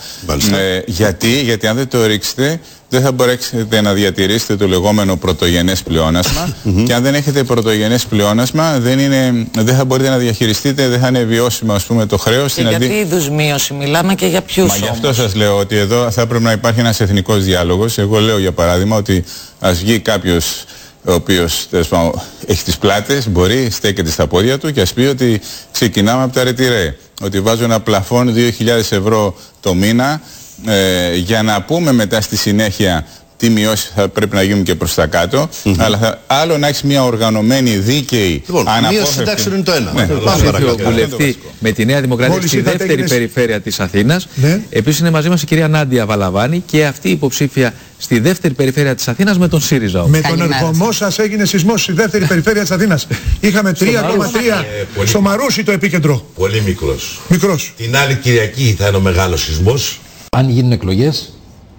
Ε, γιατί, γιατί αν δεν το ρίξετε δεν θα μπορέσετε να διατηρήσετε το λεγόμενο πρωτογενές πλεόνασμα και αν δεν έχετε πρωτογενές πλεόνασμα δεν, είναι, δεν θα μπορείτε να διαχειριστείτε, δεν θα είναι βιώσιμο ας πούμε το χρέος. Και στην για αντί- τι είδους μείωση μιλάμε και για ποιους Μα γι' αυτό όμως; σας λέω ότι εδώ θα πρέπει να υπάρχει ένας εθνικός διάλογος. Εγώ λέω για παράδειγμα ότι ας βγει κάποιος ο οποίος τέλος πάντων, έχει τις πλάτες, μπορεί, στέκεται στα πόδια του και ας πει ότι ξεκινάμε από τα ρετυρέ. Ότι βάζω ένα πλαφόν 2.000 ευρώ το μήνα ε, για να πούμε μετά στη συνέχεια τι μειώσεις θα πρέπει να γίνουν και προς τα κάτω. Αλλά θα, άλλο να έχεις μια οργανωμένη, δίκαιη, Λοιπόν, αναπόφευκτη- μείωση συντάξεων είναι το ένα. Ναι. Πάμε Υποψήφιο παρακάτω. βουλευτή με τη Νέα Δημοκρατία Μόλις στη είδατε δεύτερη έγινες- περιφέρεια της Αθήνας. Ναι. Επίσης είναι μαζί μας η κυρία Νάντια Βαλαβάνη και αυτή η υποψήφια στη δεύτερη περιφέρεια της Αθήνας με τον ΣΥΡΙΖΑ. όμως. Με τον ερχομό σας έγινε σεισμός στη δεύτερη περιφέρεια της Αθήνας. Είχαμε 3,3 πολύ. στο Μαρούσι το επίκεντρο. Πολύ μικρός. Μικρός. Την άλλη Κυριακή θα είναι ο μεγάλος σεισμός. Αν γίνουν εκλογές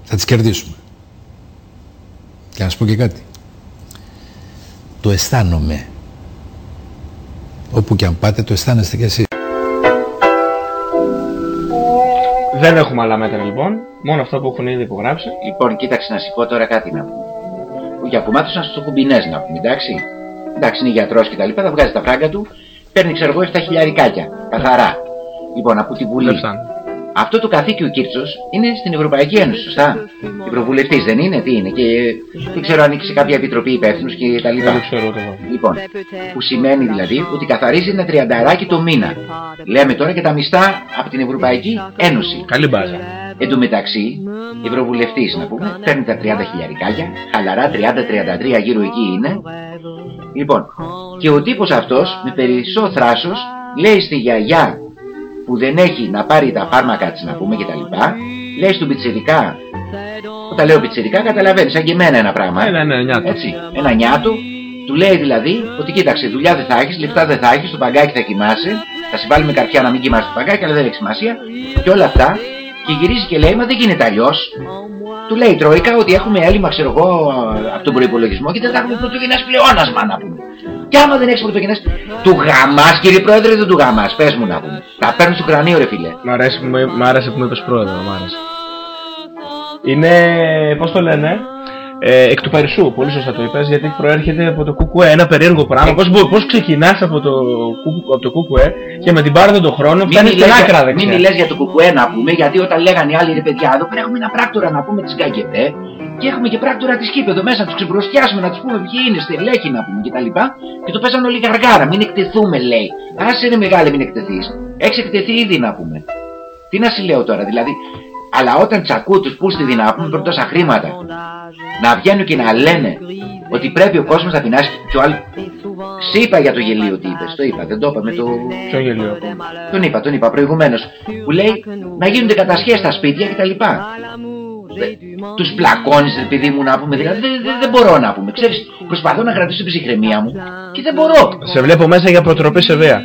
θα τις κερδίσουμε. Και να σου πω και κάτι. Το αισθάνομαι. Όπου και αν πάτε το αισθάνεστε κι εσείς. Δεν έχουμε άλλα μέτρα λοιπόν, μόνο αυτά που έχουν ήδη υπογράψει. Λοιπόν, κοίταξε να σου πω τώρα κάτι να πούμε. Ο Γιακουμάτος στους κουμπινές να πούμε, εντάξει. Εντάξει, είναι γιατρός και τα λοιπά, θα βγάζει τα φράγκα του, παίρνει ξέρω εγώ 7 χιλιαρικάκια, καθαρά. Λοιπόν, από την Βουλή. Αυτό το καθήκιο Κίρτσος είναι στην Ευρωπαϊκή Ένωση, σωστά; Ευρωβουλευτής δεν είναι, τι είναι, και δεν ξέρω αν έχει σε κάποια επιτροπή υπεύθυνους και τα λοιπά. Δεν ξέρω ούτε εγώ. Λοιπόν, που σημαίνει δηλαδή ότι καθαρίζει ένα τριανταράκι το μήνα. Λέμε τώρα και τα μισθά από την Ευρωπαϊκή Ένωση. Καλή μπάζα. Εν τω μεταξύ, ευρωβουλευτής να πούμε, παίρνει τα 30 χιλιαρικάκια, χαλαρά 30-33 γύρω εκεί είναι. Λοιπόν, και ο τύπος αυτός με περισσό θράσος λέει στη γιαγιά που δεν έχει να πάρει τα φάρμακα της να πούμε και τα λοιπά, λέει στον πιτσιρικά, όταν λέω πιτσιρικά καταλαβαίνεις, σαν και εμένα ένα πράγμα. Ένα, ένα νιάτο. Έτσι, ένα νιάτο, του λέει δηλαδή ότι κοίταξε, δουλειά δεν θα έχεις, λεφτά δεν θα έχεις, το παγκάκι θα κοιμάσαι, θα σε βάλουμε καρφιά να μην κοιμάσαι το παγκάκι, αλλά δεν έχει σημασία. Και όλα αυτά Και γυρίζει και λέει, μα δεν γίνεται αλλιώς. Του λέει η Τρόικα ότι έχουμε έλλειμμα, ξέρω εγώ, από τον προπολογισμό και δεν θα έχουμε πρωτογενές πλεόνασμα να πούμε. Και άμα δεν έχεις πρωτογενές, του γαμάς, κύριε Πρόεδρε, δεν του γαμάς. Πες μου να πούμε. Τα παίρνεις στο κρανίο, ρε φίλε. Μ' αρέσει που, με- μ' άρεσε που με είπες πρόεδρο, μ' άρεσε. Είναι, πώς το λένε, ε, εκ του Παρισού, πολύ σωστά το είπες, γιατί προέρχεται από το ΚΚΕ, ένα περίεργο πράγμα. Πώς, μπο- πώς ξεκινάς από το, κου- από το ΚΚΕ και με την πάροδο των χρόνων Μην φτάνεις στην μιλές άκρα για- δεξιά. Μην μιλές για το κουκουέ να πούμε, γιατί όταν λέγανε οι άλλοι ρε παιδιά, εδώ πέρα έχουμε ένα πράκτορα να πούμε της ΚΑΚΕΠΕ και έχουμε και πράκτορα της ΚΥΠ εδώ μέσα να τους ξεμπροστιάσουμε, να τους πούμε ποιοι είναι, στελέχοι να πούμε κτλ. Και το παίζανε όλοι γαργάρα, μην εκτεθούμε λέει. Άσε είναι μεγάλη μην εκτεθείς. Έχεις εκτεθεί ήδη να πούμε. Τι να σε λέω τώρα, δηλαδή. Αλλά όταν τσακού τους πούς στη να πούμε πρώτα τόσα χρήματα, να βγαίνουν και να λένε ότι πρέπει ο κόσμος να πεινάσει και ο άλλος... Σ' είπα για το γελίο τι είπες, το είπα, δεν το είπα με το... Ποιο γελίο; Τον είπα, τον είπα προηγουμένως. Που λέει να γίνονται κατασχέσεις στα σπίτια κτλ. Τους πλακώνεις επειδή μου να πούμε, δηλαδή δεν, δεν, δεν μπορώ να πούμε. Ξέρεις, προσπαθώ να κρατήσω την ψυχραιμία μου και δεν μπορώ. Σε βλέπω μέσα για προτροπή σε βία.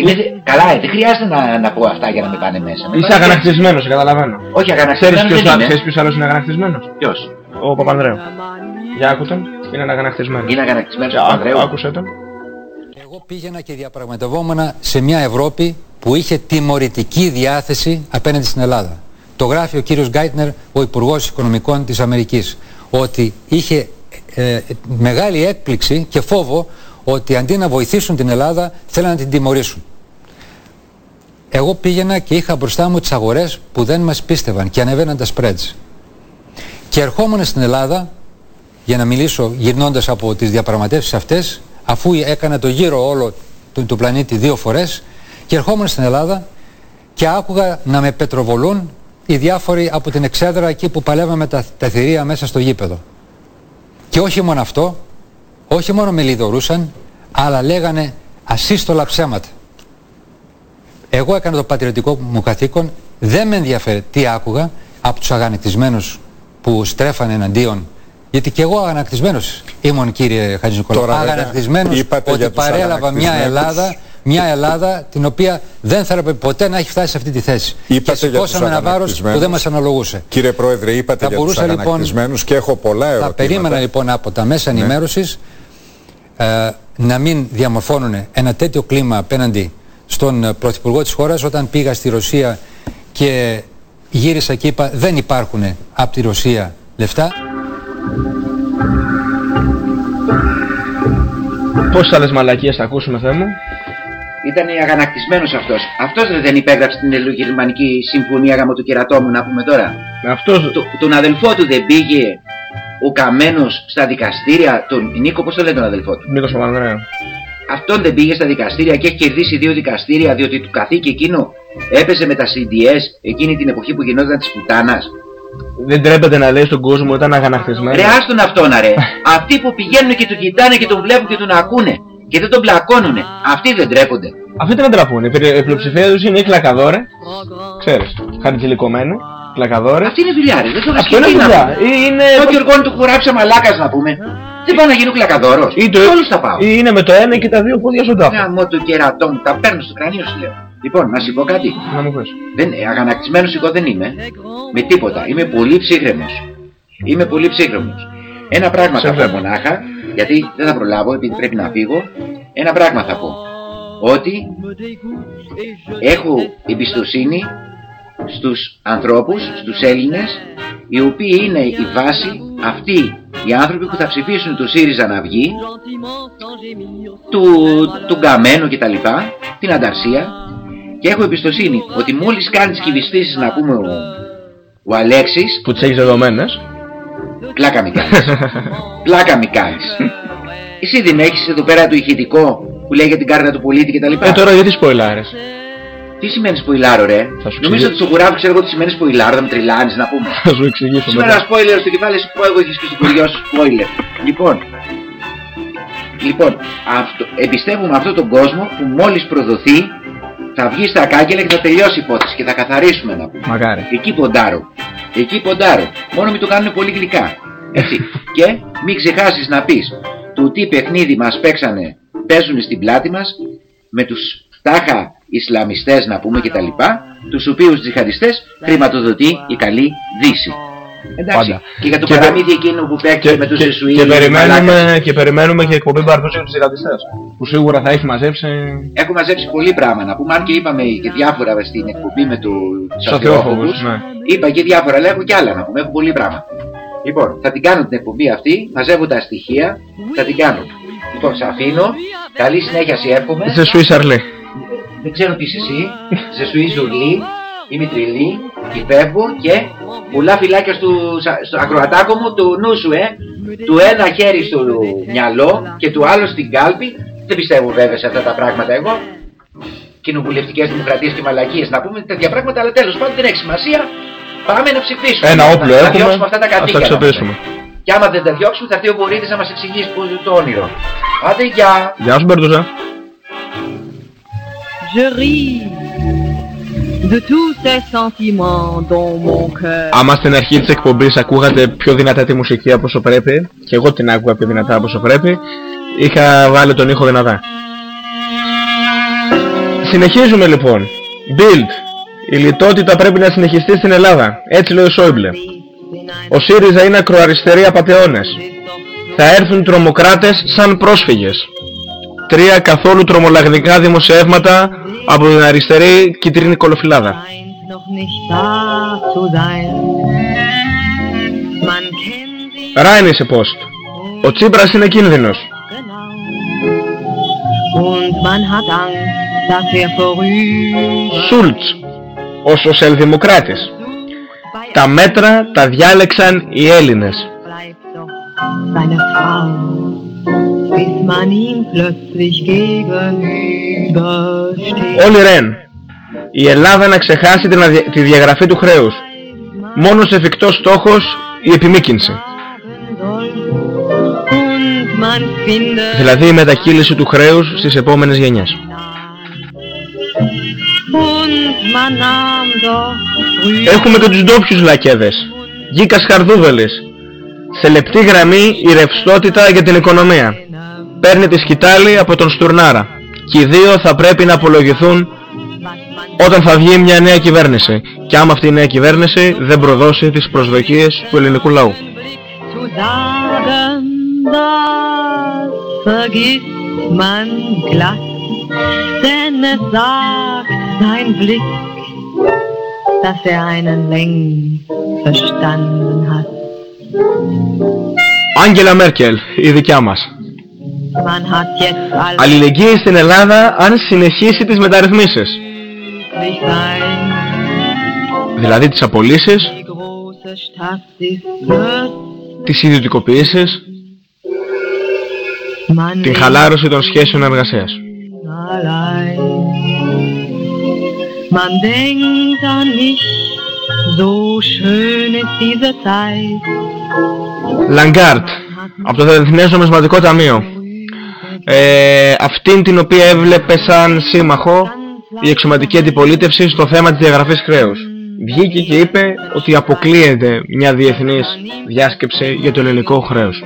Είναι, καλά, ε, δεν χρειάζεται να, να πω αυτά για να με πάνε μέσα. Με Είσαι πάνε- αγανακτισμένος, σε καταλαβαίνω. Όχι αγανακτισμένος Ξέρεις ποιος, δεν α- είμαι. ξέρεις ποιος άλλος είναι αγανακτισμένος; Ποιος; Ο Παπανδρέου. Για άκου τον, είναι αγανακτισμένος. Είναι αγανακτισμένος Για ο άκου- Παπανδρέου. Άκουσε τον. Πήγαινα και διαπραγματευόμουν σε μια Ευρώπη που είχε τιμωρητική διάθεση απέναντι στην Ελλάδα. Το γράφει ο κύριος Γκάιτνερ, ο Υπουργός Οικονομικών της Αμερικής, ότι είχε ε, μεγάλη έκπληξη και φόβο ότι αντί να βοηθήσουν την Ελλάδα θέλαν να την τιμωρήσουν. Εγώ πήγαινα και είχα μπροστά μου τις αγορές που δεν μας πίστευαν και ανεβαίναν τα spreads. Και ερχόμουν στην Ελλάδα για να μιλήσω γυρνώντας από τις διαπραγματεύσεις αυτές αφού έκανα το γύρο όλο του, του πλανήτη δύο φορές και ερχόμουν στην Ελλάδα και άκουγα να με πετροβολούν οι διάφοροι από την εξέδρα εκεί που παλεύαμε τα, τα θηρία μέσα στο γήπεδο. Και όχι μόνο αυτό, όχι μόνο με λιδωρούσαν, αλλά λέγανε ασύστολα ψέματα. Εγώ έκανα το πατριωτικό μου καθήκον, δεν με ενδιαφέρει τι άκουγα από τους αγανακτισμένους που στρέφανε εναντίον γιατί και εγώ αγανακτισμένος ήμουν κύριε Χατζηνικολάου. Τώρα, βέβαια, Αγανακτισμένος είπατε ότι για τους παρέλαβα μια αγανακτισμένους. Ελλάδα, μια Ελλάδα την οποία δεν θα έπρεπε ποτέ να έχει φτάσει σε αυτή τη θέση. Είπατε και για τους σηκώσαμε ένα βάρος που αγανακτισμένους. δεν μας αναλογούσε. Κύριε Πρόεδρε, είπατε Θα για τους μπορούσα, λοιπόν, αγανακτισμένους και έχω πολλά Θα ερωτήματα. περίμενα λοιπόν από τα μέσα Ναι. ενημέρωσης ε, να μην διαμορφώνουν ένα τέτοιο κλίμα απέναντι στον ε, Πρωθυπουργό της χώρας όταν πήγα στη Ρωσία και γύρισα και είπα δεν υπάρχουν από τη Ρωσία λεφτά. Πόσες άλλες μαλακίες θα ακούσουμε, Θεέ μου; Ήταν αγανακτισμένος αυτός. Αυτός ρε δεν υπέγραψε την ελληνογερμανική συμφωνία γάμο του κερατόμου να πούμε τώρα. Αυτός... Το, τον αδελφό του δεν πήγε ο Καμένος στα δικαστήρια, τον Νίκο πώς το λένε τον αδελφό του; Νίκος Παπανδρέου. Αυτόν δεν πήγε στα δικαστήρια και έχει κερδίσει δύο δικαστήρια διότι του καθήκη εκείνο έπαιζε με τα CDS εκείνη την εποχή που γινόταν της πουτάνας. Δεν τρέπεται να λέει στον κόσμο ότι ήταν αγανακτισμένος. Ρε άστον αυτόν ρε. Αυτοί που πηγαίνουν και τον κοιτάνε και τον βλέπουν και τον ακούνε και δεν τον πλακώνουνε. Αυτοί δεν τρέπονται. Αυτοί τι να τραπούν. Η περι- η πλειοψηφία τους είναι οι κλακαδόρες. Ξέρεις, χαρτζηλικωμένοι. Κλακαδόρες. Αυτή είναι δουλειά ρε. Δεν το Αυτό είναι δουλειά. Ή είναι... Το Γιωργόνι του χουράψα μαλάκας να πούμε. Δεν πάω να γίνω κλακαδόρος. Ή το... Όλους τα πάω. Ή είναι με το ένα και τα δύο πόδια στον τάφο. Γάμο του κερατό μου, τα παίρνω στο κρανίο σου λέω. Λοιπόν, να σου πω κάτι. Να μου πεις. Δεν, ε, αγανακτισμένος εγώ δεν είμαι. Με τίποτα. Είμαι πολύ ψύχρεμος. Είμαι πολύ ψύχρεμος. Ένα πράγμα Σε θα πω βλέπω. μονάχα, γιατί δεν θα προλάβω, επειδή πρέπει να φύγω. Ένα πράγμα θα πω. Ότι έχω εμπιστοσύνη στους ανθρώπους, στους Έλληνες, οι οποίοι είναι η βάση αυτοί οι άνθρωποι που θα ψηφίσουν το ΣΥΡΙΖΑ να βγει, του, του Γκαμένου κτλ, την Ανταρσία και έχω εμπιστοσύνη ότι μόλις κάνει τις κυβιστήσεις να πούμε ο, ο Αλέξης Που τις έχεις δεδομένες. πλάκα μη κάνεις πλάκα μη κάνεις εσύ δεν έχεις εδώ πέρα το ηχητικό που λέει για την κάρτα του πολίτη κτλ Ε, τώρα γιατί σποϊλάρες. Τι σημαίνεις σποϊλάρο ρε; Θα σου νομίζω εξηγήσω. ότι στο κουράφι ξέρω εγώ τι σημαίνει σποϊλάρο θα με τριλάνεις να πούμε Θα σου εξηγήσω Σήμερα μετά. ένα spoiler στο κεφάλι σου που εγώ έχεις και στο χωριό σου spoiler. Λοιπόν, λοιπόν αυτό, εμπιστεύουμε αυτόν τον κόσμο που μόλις προδοθεί θα βγει στα κάγκελα και θα τελειώσει η υπόθεση και θα καθαρίσουμε να πούμε. Μακάρι. Εκεί ποντάρω. Εκεί ποντάρω. Μόνο μην το κάνουν πολύ γλυκά. Έτσι. και μην ξεχάσεις να πεις του τι παιχνίδι μας παίξανε, παίζουν στην πλάτη μας με τους τάχα Ισλαμιστές να πούμε κτλ. Τους οποίους τζιχαριστές χρηματοδοτεί η καλή Δύση. Εντάξει. Πάντα. Και για το Και παραμύθι εκείνο που παίχτηκε με τους και, Εσουί. και, περιμένουμε, και περιμένουμε και εκπομπή Μπαρδούση για τους τζιχαντιστές. Που σίγουρα θα έχει μαζέψει. Έχω μαζέψει πολύ πράγμα να πούμε, αν και είπαμε και διάφορα στην εκπομπή με του Τους αθεόφοβους. αθεόφοβους, ναι. Είπα και διάφορα, αλλά έχω και άλλα να πούμε, έχω πολύ πράγμα. Λοιπόν, θα την κάνω την εκπομπή αυτή, μαζεύω τα στοιχεία, θα την κάνω. Λοιπόν, σε αφήνω, καλή συνέχεια σε εύχομαι. Je suis Charlie. Δεν ξέρω τι είσαι εσύ, je suis ζουρλή, είμαι τρελή, και φεύγω και πολλά φιλάκια στο, στο ακροατάκο μου τον νου σου, ε. Το ένα χέρι στο μυαλό και το άλλο στην κάλπη. Δεν πιστεύω βέβαια σε αυτά τα πράγματα εγώ. Κοινοβουλευτικές δημοκρατίες και μαλακίες να πούμε τέτοια πράγματα, αλλά τέλος πάντων δεν έχει σημασία. Πάμε να ψηφίσουμε. Ένα Να- όπλο να, έχουμε, διώξουμε αυτά τα ας τα κατοίκια. να πούμε. ξεπέσουμε. Και άμα δεν τα διώξουμε, θα έρθει ο Βορύδης να μας εξηγήσει που το όνειρο. Άντε, γεια. Γεια σου Μπερτούζα. Je ris de tous ces sentiments dans mon cœur. Άμα στην αρχή της εκπομπής ακούγατε πιο δυνατά τη μουσική από όσο πρέπει και εγώ την άκουγα πιο δυνατά από όσο πρέπει είχα βάλει τον ήχο δυνατά. Συνεχίζουμε λοιπόν. Build. Η λιτότητα πρέπει να συνεχιστεί στην Ελλάδα. Έτσι λέει ο Σόιμπλε. Ο ΣΥΡΙΖΑ είναι ακροαριστεροί απατεώνες. Θα έρθουν τρομοκράτες σαν πρόσφυγες. Τρία καθόλου τρομολαγνικά δημοσιεύματα από την αριστερή κυτρίνη κολοφυλάδα. Noch nicht da zu sein. Man kennt Ράινι σε post. Ο Τσίπρας είναι κίνδυνος. und man hat Angst, dass er vorüber. Σούλτς. Ο σοσιαλδημοκράτης. Τα μέτρα τα διάλεξαν οι Έλληνες. Seine Frau, bis man ihm plötzlich gegenübersteht. Όλοι ρεν. Η Ελλάδα να ξεχάσει την αδια- τη διαγραφή του χρέους. Μόνος εφικτός στόχος η επιμήκυνση. Und man findet Δηλαδή η μετακύληση του χρέους στις επόμενες γενιές. und man nahm doch früher Έχουμε και τους ντόπιους λακέδες. Γκίκας Χαρδούβελης. Σε λεπτή γραμμή η ρευστότητα για την οικονομία. Παίρνει τη σκητάλη από τον Στουρνάρα. Και οι δύο θα πρέπει να απολογηθούν όταν θα βγει μια νέα κυβέρνηση. Και άμα αυτή η νέα κυβέρνηση δεν προδώσει τις προσδοκίες του ελληνικού λαού. zu sagen, das vergisst man glatt, denn es sagt sein Blick, dass er einen längst verstanden hat. Άγγελα Μέρκελ, η δικιά μας. Αλληλεγγύη στην Ελλάδα αν συνεχίσει τις μεταρρυθμίσεις. sich sein, Δηλαδή τις απολύσεις, die große Stadt ist plötzlich τις idiotικοποιήσεις, man την χαλάρωση των σχέσεων εργασίας. allein. Man denkt an mich, so schön ist diese Zeit. Λαγκάρντ, από το Διεθνές Νομισματικό Ταμείο. Ε, αυτήν την οποία έβλεπε σαν σύμμαχο η εξωματική αντιπολίτευση στο θέμα της διαγραφής χρέους. Βγήκε και είπε ότι αποκλείεται μια διεθνής διάσκεψη για το ελληνικό χρέος.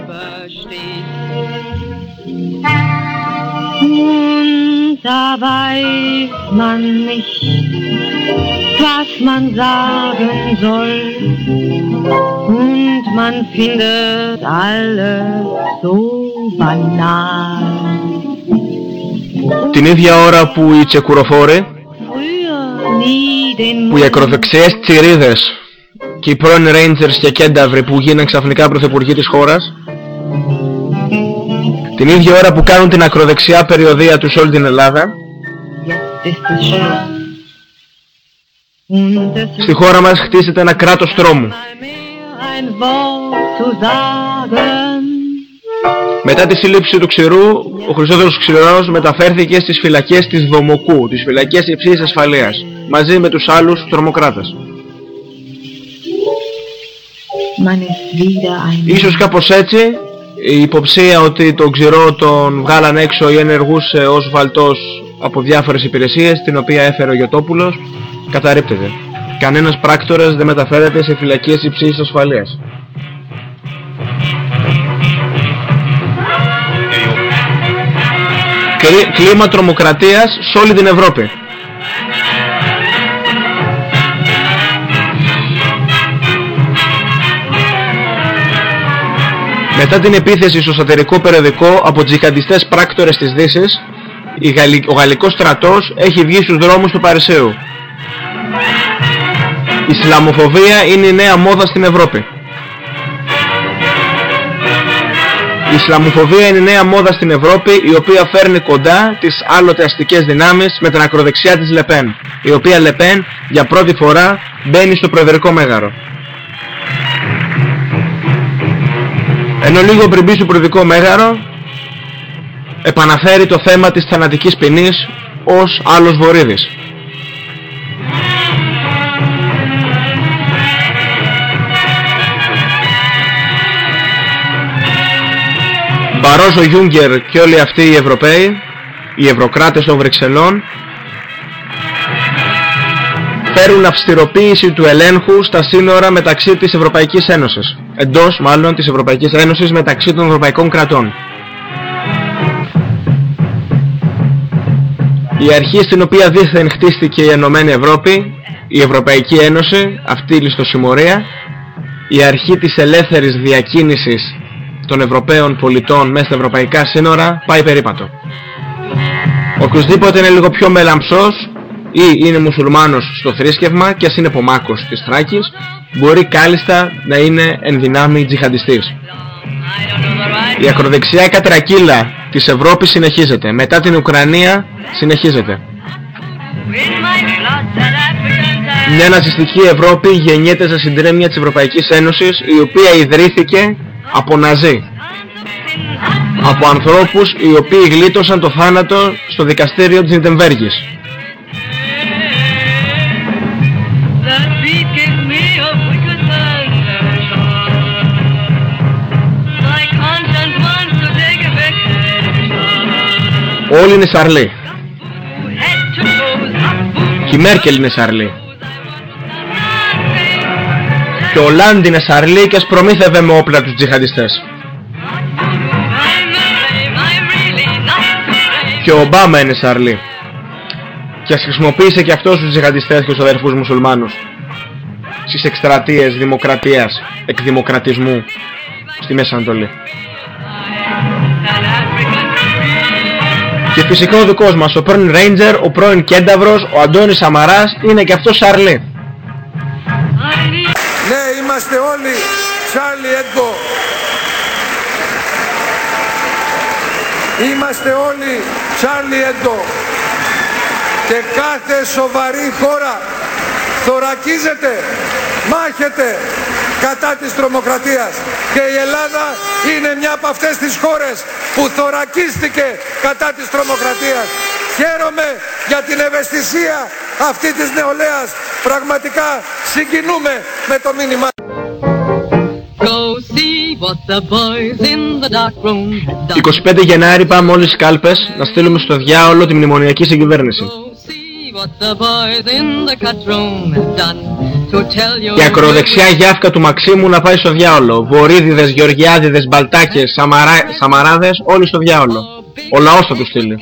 Und da weiß man nicht, was man sagen soll. Und man findet alles so banal. Την ίδια ώρα που οι τσεκουροφόροι, Nie den που οι ακροδεξιές τσιρίδες και οι πρώην Rangers και κένταυροι που γίναν ξαφνικά πρωθυπουργοί της χώρας, την ίδια ώρα που κάνουν την ακροδεξιά περιοδία τους σε όλη την Ελλάδα, Jetzt ist es Schluss. Und es στη χώρα μας χτίζεται ένα κράτος τρόμου. Μετά τη σύλληψη του ξηρού, ο Χριστόδωρος Ξηρός μεταφέρθηκε στις φυλακές της Δομοκού, τις φυλακές υψής ασφαλείας, μαζί με τους άλλους τρομοκράτες. Man ist wieder ein Ίσως κάπως έτσι, η υποψία ότι τον ξηρό τον βγάλαν έξω ή ενεργούσε ως βαλτός από διάφορες υπηρεσίες, την οποία έφερε ο Γιωτόπουλος, καταρρίπτεται. Κανένας πράκτορας δεν μεταφέρεται σε φυλακές υψής ασφαλείας. κλίμα τρομοκρατίας σε όλη την Ευρώπη. Μετά την επίθεση στο σατερικό περιοδικό από τζιχαντιστές πράκτορες της Δύσης, ο γαλλικός στρατός έχει βγει στους δρόμους του Παρισίου. Η Ισλαμοφοβία είναι η νέα μόδα στην Ευρώπη. Η Ισλαμοφοβία είναι η νέα μόδα στην Ευρώπη η οποία φέρνει κοντά τις άλλοτε αστικές δυνάμεις με την ακροδεξιά της Λεπέν η οποία Λεπέν για πρώτη φορά μπαίνει στο προεδρικό μέγαρο. Ενώ λίγο πριν μπει στο προεδρικό μέγαρο επαναφέρει το θέμα της θανατικής ποινής ως άλλος βορύδης. Μπαρόζο Γιούγκερ και όλοι αυτοί οι Ευρωπαίοι, οι Ευρωκράτες των Βρυξελών, φέρουν αυστηροποίηση του ελέγχου στα σύνορα μεταξύ της Ευρωπαϊκής Ένωσης. Εντός μάλλον της Ευρωπαϊκής Ένωσης μεταξύ των Ευρωπαϊκών κρατών. Η αρχή στην οποία δίθεν χτίστηκε η Ενωμένη Ευρώπη, η Ευρωπαϊκή Ένωση, αυτή η ληστοσημωρία, η αρχή της ελεύθερης διακίνησης των Ευρωπαίων πολιτών μέσα στα ευρωπαϊκά σύνορα πάει περίπατο. Οποιοςδήποτε είναι λίγο πιο μελαμψός ή είναι μουσουλμάνος στο θρήσκευμα και ας είναι πομάκος της Θράκης μπορεί κάλλιστα να είναι εν δυνάμει τζιχαντιστής. Η ακροδεξιά κατρακύλα της Ευρώπης συνεχίζεται. Μετά την Ουκρανία συνεχίζεται. Μια ναζιστική Ευρώπη γεννιέται στα συντρέμια της Ευρωπαϊκής Ένωσης η οποία ιδρύθηκε από Ναζί. Από ανθρώπους οι οποίοι γλίτωσαν το θάνατο στο δικαστήριο της Νιτεμβέργης. Όλοι είναι σαρλοί. Και η Μέρκελ είναι σαρλή. Και ο Λάντ είναι σαρλή και ας προμήθευε με όπλα τους τζιχαντιστές. Και ο Ομπάμα είναι σαρλή. Και ας χρησιμοποίησε και αυτός τους τζιχαντιστές και τους αδερφούς μουσουλμάνους. Στις εκστρατείες δημοκρατίας, εκδημοκρατισμού στη Μέση Ανατολή. Και φυσικά ο δικός μας, ο πρώην Ρέιντζερ, ο πρώην Κένταβρος, ο Αντώνης Σαμαράς, είναι και αυτός Σαρλί. Ναι, είμαστε όλοι Charlie Hebdo. Είμαστε όλοι Charlie Hebdo. Και κάθε σοβαρή χώρα θωρακίζεται, μάχεται κατά της τρομοκρατίας. Και η Ελλάδα είναι μια από αυτές τις χώρες που θωρακίστηκε κατά της τρομοκρατίας. Χαίρομαι για την ευαισθησία αυτή της νεολαίας. Πραγματικά συγκινούμε με το μήνυμά. Go see what the boys in the dark room have done. 25 Γενάρη πάμε όλες τις κάλπες να στείλουμε στο διάολο τη μνημονιακή συγκυβέρνηση. See what the boys in the cut room have done. To tell you Η ακροδεξιά γιάφκα του Μαξίμου να πάει στο διάολο. Βορύδιδες, Γεωργιάδιδες, Μπαλτάκες, Σαμαρά... Σαμαράδες, όλοι στο διάολο. Ο λαός θα τους στείλει.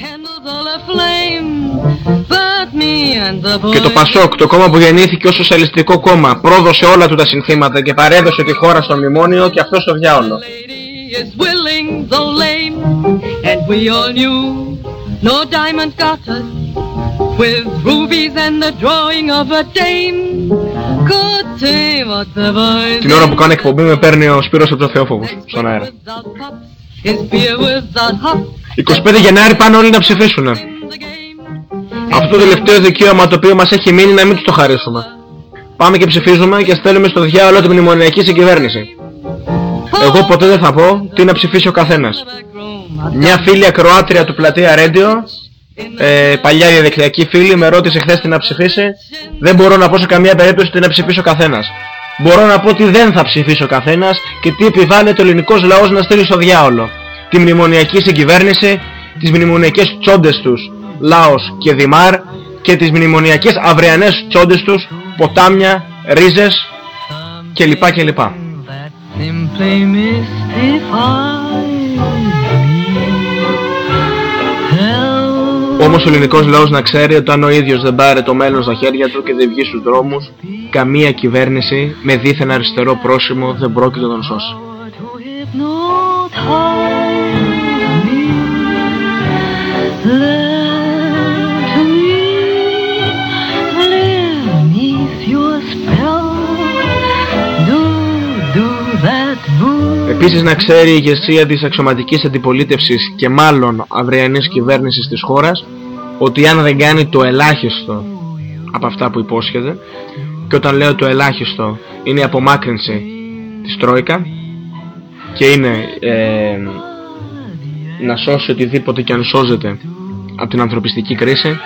but me and the boys Και το Πασόκ, το κόμμα που γεννήθηκε ως σοσιαλιστικό κόμμα, πρόδωσε όλα του τα συνθήματα και παρέδωσε τη χώρα στο μνημόνιο και αυτό στο διάολο. is willing though lame. And we all knew no diamond got us with rubies and the drawing of a dame. Could say what the boys Την ώρα που κάνω εκπομπή με παίρνει ο Σπύρος από το Θεόφοβος στον αέρα. is beer without hop. 25 Γενάρη πάνε όλοι να ψηφίσουν. Αυτό το τελευταίο δικαίωμα το οποίο μας έχει μείνει να μην τους το χαρίσουμε. Πάμε και ψηφίζουμε και στέλνουμε στο διάολο τη μνημονιακή συγκυβέρνηση. Εγώ ποτέ δεν θα πω τι να ψηφίσει ο καθένας. Μια φίλη ακροάτρια του πλατεία Radio, ε, παλιά διαδικτυακή φίλη, με ρώτησε χθες τι να ψηφίσει. Δεν μπορώ να πω σε καμία περίπτωση τι να ψηφίσει ο καθένας. Μπορώ να πω τι δεν θα ψηφίσει ο καθένας και τι επιβάλλεται ο ελληνικός λαός να στείλει στο διάολο. Τη μνημονιακή συγκυβέρνηση, τις μνημονιακές τσόντες τους, Λάος και Δημάρ και τις μνημονιακές αυριανές τσόντες τους, ποτάμια, ρίζες κλπ. κλπ. Simply mystifies Όμως ο ελληνικός λαός να ξέρει ότι αν ο ίδιος δεν πάρει το μέλλον στα χέρια του και δεν βγει στους δρόμους, καμία κυβέρνηση με δίθεν αριστερό πρόσημο δεν πρόκειται να τον σώσει. Move. Επίσης να ξέρει η ηγεσία της αξιωματικής αντιπολίτευσης και μάλλον αυριανής κυβέρνησης της χώρας ότι αν δεν κάνει το ελάχιστο από αυτά που υπόσχεται και όταν λέω το ελάχιστο είναι η απομάκρυνση της Τρόικα και είναι ε, να σώσει οτιδήποτε και αν σώζεται από την ανθρωπιστική κρίση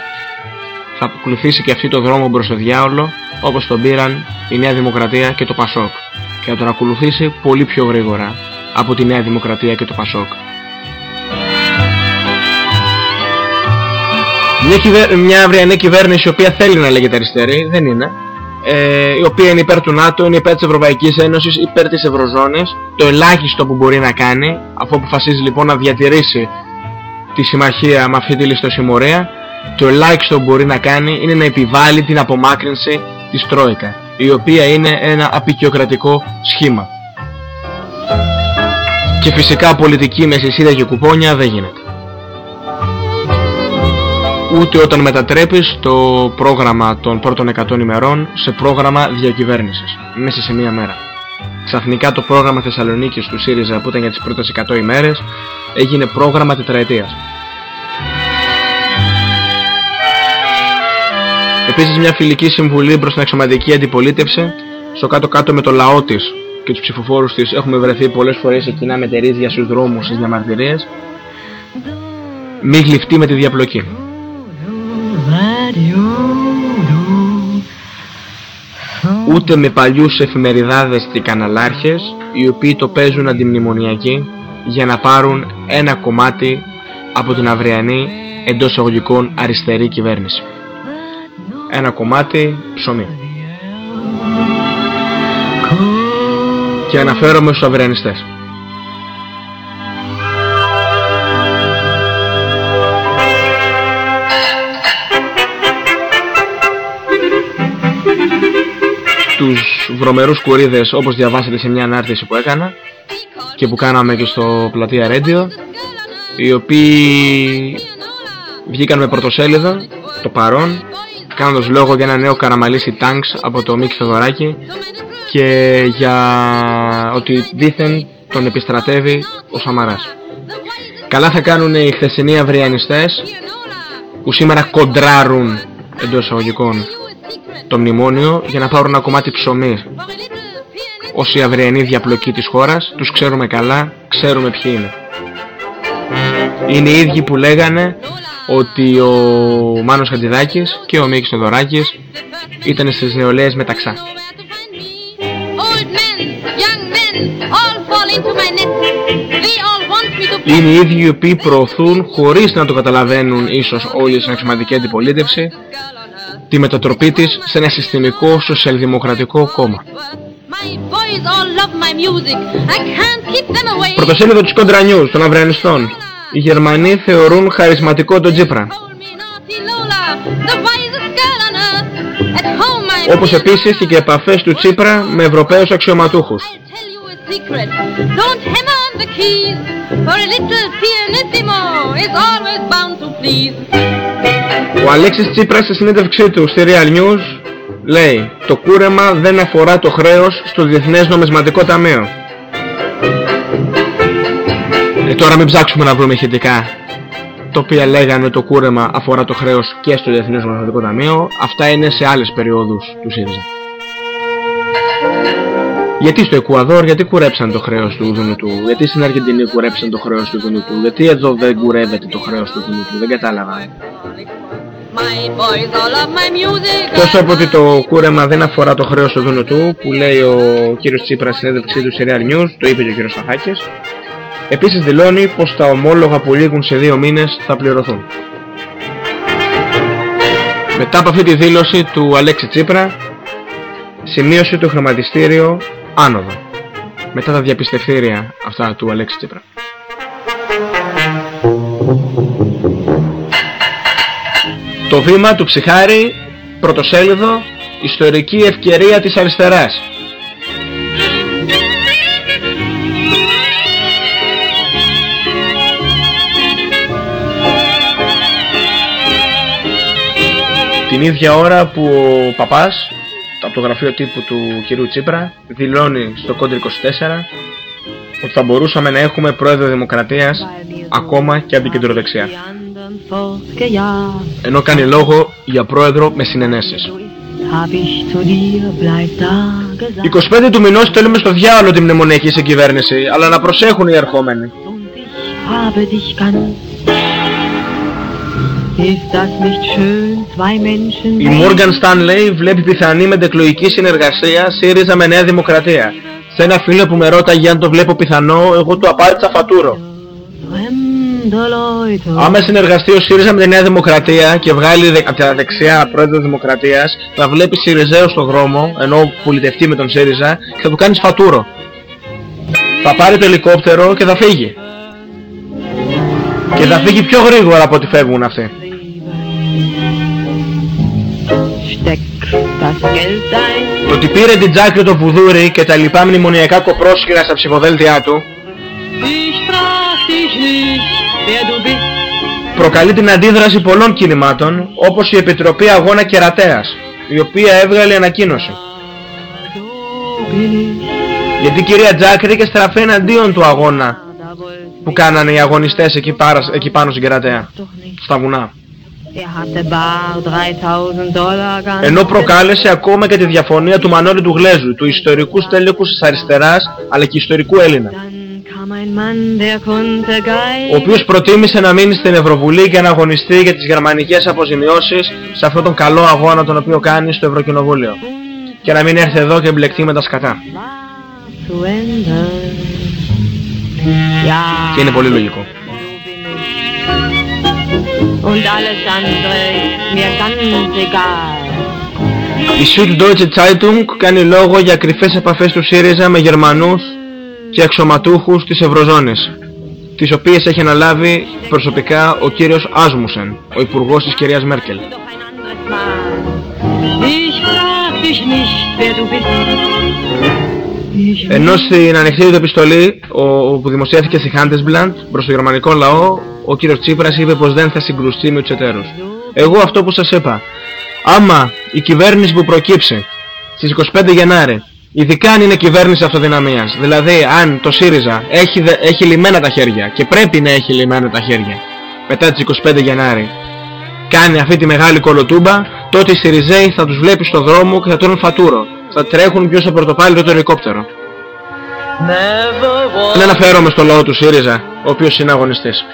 θα ακολουθήσει και αυτή το δρόμο προς το διάολο όπως τον πήραν η Νέα Δημοκρατία και το Πασόκ και θα τον ακολουθήσει πολύ πιο γρήγορα από τη Νέα Δημοκρατία και το Πασόκ. Μια, κυβε... μια αυριανή κυβέρνηση η οποία θέλει να λέγεται αριστερή, δεν είναι. Ε, η οποία είναι υπέρ του ΝΑΤΟ, είναι υπέρ της Ευρωπαϊκής Ένωσης, υπέρ της Ευρωζώνης. Το ελάχιστο που μπορεί να κάνει, αφού αποφασίζει λοιπόν να διατηρήσει τη συμμαχία με αυτή τη ληστοσημωρία, το ελάχιστο που μπορεί να κάνει είναι να επιβάλλει την απομάκρυνση της Τρόικα, η οποία είναι ένα απεικιοκρατικό σχήμα. Και φυσικά πολιτική με συσίδα και κουπόνια δεν γίνεται. Ούτε όταν μετατρέπεις το πρόγραμμα των πρώτων 100 ημερών σε πρόγραμμα διακυβέρνησης, μέσα σε μία μέρα. Ξαφνικά το πρόγραμμα Θεσσαλονίκης του ΣΥΡΙΖΑ που ήταν για τις πρώτες 100 ημέρες έγινε πρόγραμμα τετραετίας. Επίσης μια φιλική συμβουλή προς την αξιωματική αντιπολίτευση στο κάτω-κάτω με το λαό της και τους ψηφοφόρους της έχουμε βρεθεί πολλές φορές σε κοινά μετερίδια στους δρόμους, στις διαμαρτυρίες μη γλυφτεί με τη διαπλοκή. That you do. Ούτε με παλιούς εφημεριδάδες και καναλάρχες οι οποίοι το παίζουν αντιμνημονιακοί για να πάρουν ένα κομμάτι από την αυριανή εντός εισαγωγικών αριστερή κυβέρνηση. Ένα κομμάτι ψωμί. Και αναφέρομαι στους αυριανιστές. τους βρωμερούς κουρίδες όπως διαβάσατε σε μια ανάρτηση που έκανα και που κάναμε και στο πλατεία Radio οι οποίοι βγήκαν με πρωτοσέλιδο το παρόν κάνοντας λόγο για ένα νέο καραμαλίσι τάγκς από το Μίκη Θεοδωράκη και για ότι δήθεν τον επιστρατεύει ο Σαμαράς. Καλά θα κάνουν οι χθεσινοί αυριανιστές που σήμερα κοντράρουν εντός εισαγωγικών το μνημόνιο για να πάρουν ένα κομμάτι ψωμί. Όσοι αυριανή διαπλοκή της χώρας, τους ξέρουμε καλά, ξέρουμε ποιοι είναι. Είναι οι ίδιοι που λέγανε ότι ο Μάνος Χατζηδάκης και ο Μίκης Θεοδωράκης ήταν στις νεολαίες μεταξά. Old men, young men, all fall into my net. They all want me to Είναι οι ίδιοι οι οποίοι προωθούν, χωρίς να το καταλαβαίνουν ίσως όλοι στην αξιωματική αντιπολίτευση, τη μετατροπή της σε ένα συστημικό σοσιαλδημοκρατικό κόμμα. My boys all love my music. I can't keep them away. Πρωτοσέλιδο της Κοντρανιούς των Αυριανιστών. Οι Γερμανοί θεωρούν χαρισματικό τον Τσίπρα. Lola, the wisest girl on earth. At home my Όπως επίσης και επαφές του Τσίπρα με Ευρωπαίους αξιωματούχους. secret. Don't hammer on the keys, for a little pianissimo is always bound to please. Ο Αλέξης Τσίπρας στη συνέντευξή του στη Real News λέει «Το κούρεμα δεν αφορά το χρέος στο Διεθνές Νομισματικό Ταμείο». Ε, τώρα μην ψάξουμε να βρούμε ηχητικά τα οποία λέγανε το κούρεμα αφορά το χρέος και στο Διεθνές Νομισματικό Ταμείο. Αυτά είναι σε άλλες περιόδους του ΣΥΡΙΖΑ. Γιατί στο Εκουαδόρ, γιατί κουρέψαν το χρέος του Δουνουτού, γιατί στην Αργεντινή κουρέψαν το χρέος του Δουνουτού, γιατί εδώ δεν κουρεύεται το χρέος του Δουνουτού, δεν κατάλαβα. My boys all love my music. Τόσο από ότι το κούρεμα δεν αφορά το χρέος του Δουνουτού, που λέει ο κύριος Τσίπρας στην συνέντευξή του σε Real News, το είπε και ο κύριος Σταθάκης, επίσης δηλώνει πως τα ομόλογα που λήγουν σε δύο μήνες θα πληρωθούν. Μετά από αυτή τη δήλωση του Αλέξη Τσίπρα, σημείωσε το χρηματιστήριο άνοδο. Μετά τα διαπιστευτήρια αυτά του Αλέξη Τσίπρα. Το βήμα του Ψυχάρη, πρωτοσέλιδο, ιστορική ευκαιρία της αριστεράς. Την ίδια ώρα που ο παπάς από το γραφείο τύπου του κυρίου Τσίπρα δηλώνει στο κόντρ 24 ότι θα μπορούσαμε να έχουμε πρόεδρο δημοκρατίας ακόμα και αντικεντροδεξιά. Ενώ κάνει λόγο για πρόεδρο με συνενέσεις. 25 του μηνός στέλνουμε στο διάολο τη μνημονιακή σε κυβέρνηση, αλλά να προσέχουν οι ερχόμενοι. Η Morgan Stanley βλέπει πιθανή μετεκλογική συνεργασία ΣΥΡΙΖΑ με Νέα Δημοκρατία. Σε ένα φίλο που με ρώταγε αν το βλέπω πιθανό, εγώ του απάντησα φατούρο. Άμα συνεργαστεί ο ΣΥΡΙΖΑ με τη Νέα Δημοκρατία και βγάλει δε, από τα δεξιά πρόεδρο Δημοκρατίας, θα βλέπει ΣΥΡΙΖΑΕΟ στο δρόμο, ενώ πολιτευτεί με τον ΣΥΡΙΖΑ, και θα του κάνεις φατούρο. Θα πάρει το ελικόπτερο και θα φύγει. Και θα φύγει πιο γρήγορα από ό,τι φεύγουν αυτοί. Το ότι πήρε την τζάκρη το βουδούρι και τα λοιπά μνημονιακά κοπρόσχυρα στα ψηφοδέλτια του προκαλεί την αντίδραση πολλών κινημάτων όπως η Επιτροπή Αγώνα Κερατέας η οποία έβγαλε ανακοίνωση. Γιατί η κυρία Τζάκρη και στραφεί εναντίον του αγώνα που κάνανε οι αγωνιστές εκεί, πάρα, εκεί πάνω στην Κερατέα, στα βουνά. Ενώ προκάλεσε ακόμα και τη διαφωνία του Μανώλη του Γλέζου, του ιστορικού στέλεχους της αριστεράς, αλλά και ιστορικού Έλληνα. Ο οποίος προτίμησε να μείνει στην Ευρωβουλή και να αγωνιστεί για τις γερμανικές αποζημιώσεις σε αυτόν τον καλό αγώνα τον οποίο κάνει στο Ευρωκοινοβούλιο. Και να μην έρθει εδώ και μπλεκτεί με τα σκατά. Και είναι πολύ λογικό. Η Süddeutsche Zeitung κάνει λόγο για κρυφές επαφές του ΣΥΡΙΖΑ με Γερμανούς και αξιωματούχους της Ευρωζώνης, τις οποίες έχει αναλάβει προσωπικά ο κύριος Άσμουσεν, ο υπουργός της κυρίας Μέρκελ. Ενώ στην ανοιχτή επιστολή ο, που δημοσιεύθηκε στη Handelsblatt προς το γερμανικό λαό, ο κύριος Τσίπρας είπε πως δεν θα συγκρουστεί με τους εταίρους. Εγώ αυτό που σας είπα, άμα η κυβέρνηση που προκύψει στις 25 Γενάρη, ειδικά αν είναι κυβέρνηση αυτοδυναμίας, δηλαδή αν το ΣΥΡΙΖΑ έχει, έχει λιμένα τα χέρια και πρέπει να έχει λιμένα τα χέρια μετά τις 25 Γενάρη, κάνει αυτή τη μεγάλη κολοτούμπα, τότε οι ΣΥΡΙΖΑΙ θα τους βλέπει στο δρόμο και θα τρώνε φατούρο. Θα τρέχουν ποιος θα πρωτοπάλει το ελικόπτερο. Δεν αναφέρομαι στο λόγο του ΣΥΡΙΖΑ, ο οποίος είναι αγωνιστής.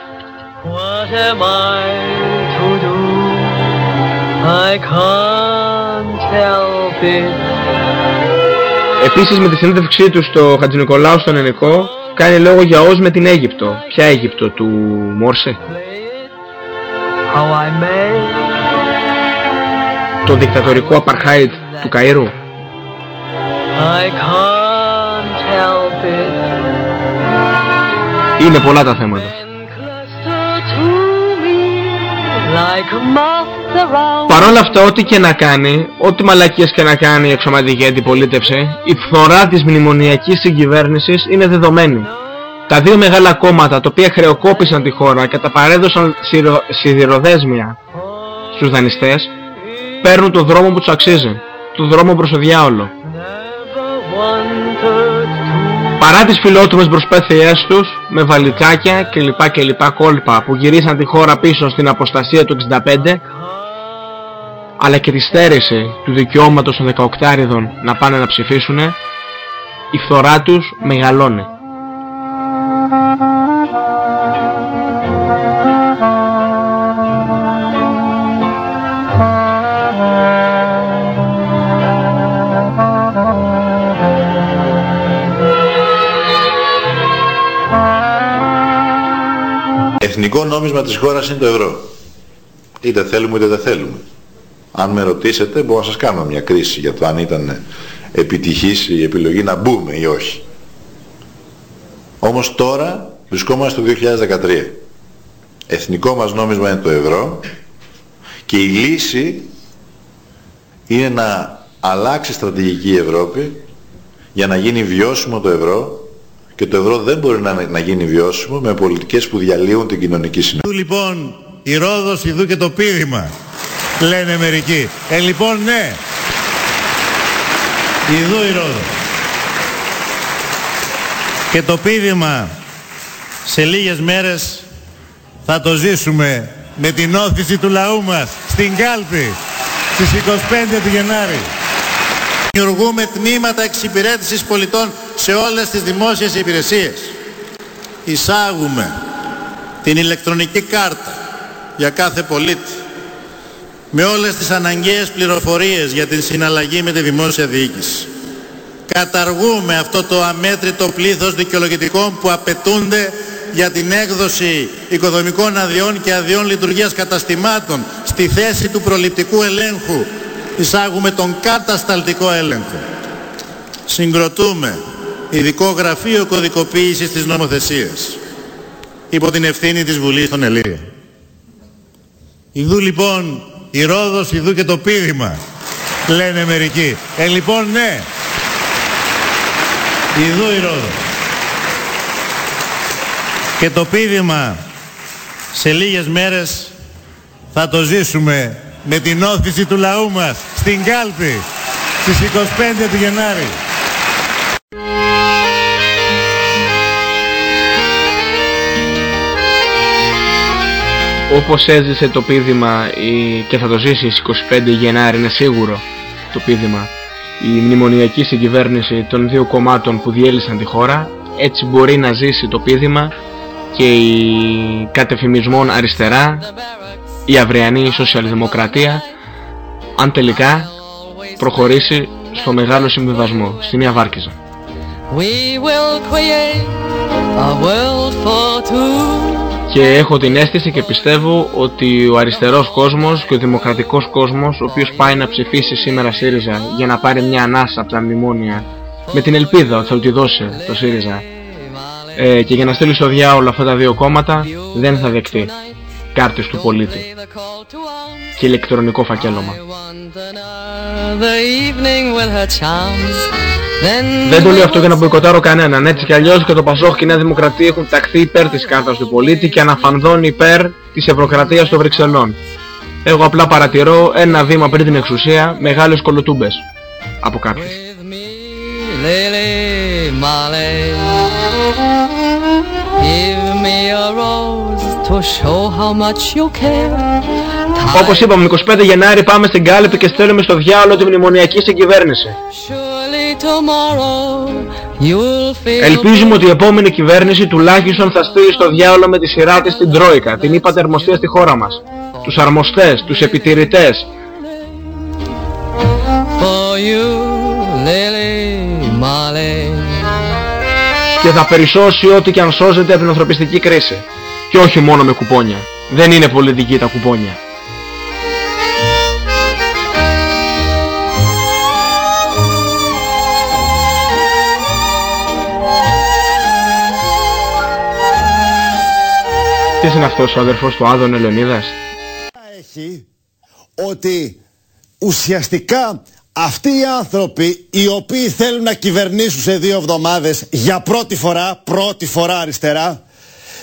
Επίσης με τη συνέντευξή του στο Χατζηνικολάου στον Ενικό κάνει λόγο για ως με την Αίγυπτο. Ποια Αίγυπτο, του Μόρσε; Το δικτατορικό απαρχάιτ του Καΐρου; Είναι πολλά τα θέματα. Παρ' όλα αυτά, ό,τι και να κάνει, ό,τι μαλακίες και να κάνει η εξωματική αντιπολίτευση, η φθορά της μνημονιακής συγκυβέρνησης είναι δεδομένη. Τα δύο μεγάλα κόμματα, τα οποία χρεοκόπησαν τη χώρα και τα παρέδωσαν σιδηροδέσμια στους δανειστές, παίρνουν το δρόμο που τους αξίζει, το δρόμο προς το διάολο. Παρά τις φιλότιμες προσπάθειές τους, με βαλικάκια και λοιπά και λοιπά κόλπα που γυρίσαν τη χώρα πίσω στην αποστασία του 65, αλλά και τη στέρηση του δικαιώματος των 18 να πάνε να ψηφίσουν, η φθορά τους μεγαλώνει. Εθνικό νόμισμα της χώρας είναι το ευρώ. Είτε θέλουμε είτε δεν θέλουμε. Αν με ρωτήσετε μπορώ να σας κάνω μια κρίση για το αν ήταν επιτυχής η επιλογή να μπούμε ή όχι. Όμως τώρα βρισκόμαστε το 2013. Εθνικό μας νόμισμα είναι το ευρώ και η λύση είναι να αλλάξει στρατηγική η Ευρώπη για να γίνει βιώσιμο το ευρώ και το ευρώ δεν μπορεί να, να γίνει βιώσιμο με πολιτικές που διαλύουν την κοινωνική συνοχή. Λοιπόν, η Ρόδος, ειδού και το πείδημα. λένε μερικοί. Ε, λοιπόν, ναι. Ιδού η Ρόδος. Και το πείδημα σε λίγες μέρες θα το ζήσουμε με την όθηση του λαού μας στην Κάλπη στις 25 του Γενάρη. Δημιουργούμε τμήματα εξυπηρέτησης πολιτών σε όλες τις δημόσιες υπηρεσίες. Εισάγουμε την ηλεκτρονική κάρτα για κάθε πολίτη με όλες τις αναγκαίες πληροφορίες για την συναλλαγή με τη δημόσια διοίκηση. Καταργούμε αυτό το αμέτρητο πλήθος δικαιολογητικών που απαιτούνται για την έκδοση οικοδομικών αδειών και αδειών λειτουργίας καταστημάτων στη θέση του προληπτικού ελέγχου εισάγουμε τον κατασταλτικό έλεγχο. Συγκροτούμε ειδικό γραφείο κωδικοποίησης της νομοθεσίας υπό την ευθύνη της Βουλής των Ελλήνων. Ιδού λοιπόν η Ρόδος, ιδού και το πείδημα, λένε μερικοί. Ε, λοιπόν, ναι. Ιδού η Ρόδος. Και το πείδημα σε λίγες μέρες θα το ζήσουμε με την όθηση του λαού μας στην Κάλπη στις 25 του Γενάρη. Όπως έζησε το πείδημα η... και θα το ζήσεις στις 25 Γενάρη είναι σίγουρο το πείδημα η μνημονιακή συγκυβέρνηση των δύο κομμάτων που διέλυσαν τη χώρα έτσι μπορεί να ζήσει το πείδημα και η κατεφημισμόν αριστερά η αυριανή σοσιαλδημοκρατία αν τελικά προχωρήσει στο μεγάλο συμβιβασμό, στη μία βάρκιζα. We will create a world for two. Και έχω την αίσθηση και πιστεύω ότι ο αριστερός κόσμος και ο δημοκρατικός κόσμος ο οποίος πάει να ψηφίσει σήμερα ΣΥΡΙΖΑ για να πάρει μια ανάσα από τα μνημόνια με την ελπίδα ότι θα του τη δώσει το ΣΥΡΙΖΑ ε, και για να στείλει στο διάολο αυτά τα δύο κόμματα δεν θα δεκτεί κάρτες του πολίτη και ηλεκτρονικό φακέλωμα. The evening with her charms. Then Δεν το λέω αυτό για να μποϊκοτάρω κανέναν. Έτσι κι αλλιώς και το Πασόκ και η Νέα Δημοκρατία έχουν ταχθεί υπέρ της κάρτας του πολίτη και αναφανδόν υπέρ της ευρωκρατίας των Βρυξελών. Εγώ απλά παρατηρώ ένα βήμα πριν την εξουσία μεγάλες κολοτούμπες από κάποιους. Lily Marley, give me a rose to show how much you care. Όπως είπαμε 25 Γενάρη πάμε στην Κάλυπη και στέλνουμε στο διάολο τη μνημονιακή συγκυβέρνηση. Surely tomorrow you'll feel Ελπίζουμε ότι η επόμενη κυβέρνηση τουλάχιστον θα στείλει στο διάολο με τη σειρά της την Τρόικα, την είπατε αρμοστία στη χώρα μας. Τους αρμοστές, τους επιτηρητές, for you, Lily Marley. και θα περισσώσει ό,τι και αν σώζεται από την ανθρωπιστική κρίση. Και όχι μόνο με κουπόνια. Δεν είναι πολιτική τα κουπόνια. Ποιος είναι αυτός ο αδερφός του Άδων Ελεονίδας; έχει ότι ουσιαστικά αυτοί οι άνθρωποι οι οποίοι θέλουν να κυβερνήσουν σε δύο εβδομάδες για πρώτη φορά, πρώτη φορά αριστερά,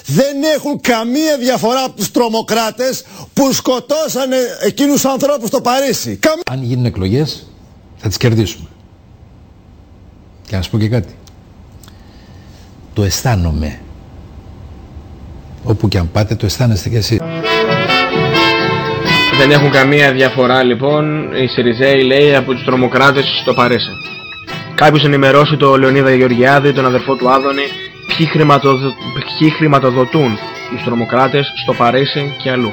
δεν έχουν καμία διαφορά από τους τρομοκράτες που σκοτώσανε εκείνους τους ανθρώπους στο Παρίσι. Καμία... Αν γίνουν εκλογές θα τις κερδίσουμε. Και να σου πω και κάτι. Το αισθάνομαι. Όπου και αν πάτε το αισθάνεστε κι εσείς. Δεν έχουν καμία διαφορά λοιπόν οι Σιριζέοι λέει από τους τρομοκράτες στο Παρίσι. Κάποιος ενημερώσει το Λεωνίδα Γεωργιάδη, τον αδερφό του Άδωνη, ποιοι, χρηματοδο... ποιοι χρηματοδοτούν τους τρομοκράτες στο Παρίσι και αλλού.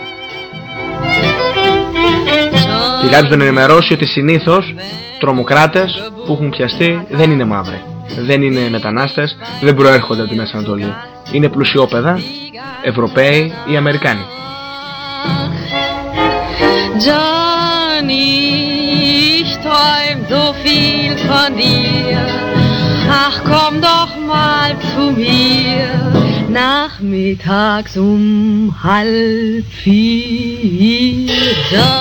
Και κάποιος τον ενημερώσει ότι συνήθως τρομοκράτες που έχουν πιαστεί δεν είναι μαύροι. Δεν είναι μετανάστες, δεν προέρχονται από τη Μέση Ανατολή. Είναι πλουσιόπαιδα, Ευρωπαίοι ή Αμερικάνοι. Johnny, ich träum so viel von dir. Ach, komm doch mal zu mir. Nachmittags um halb vier.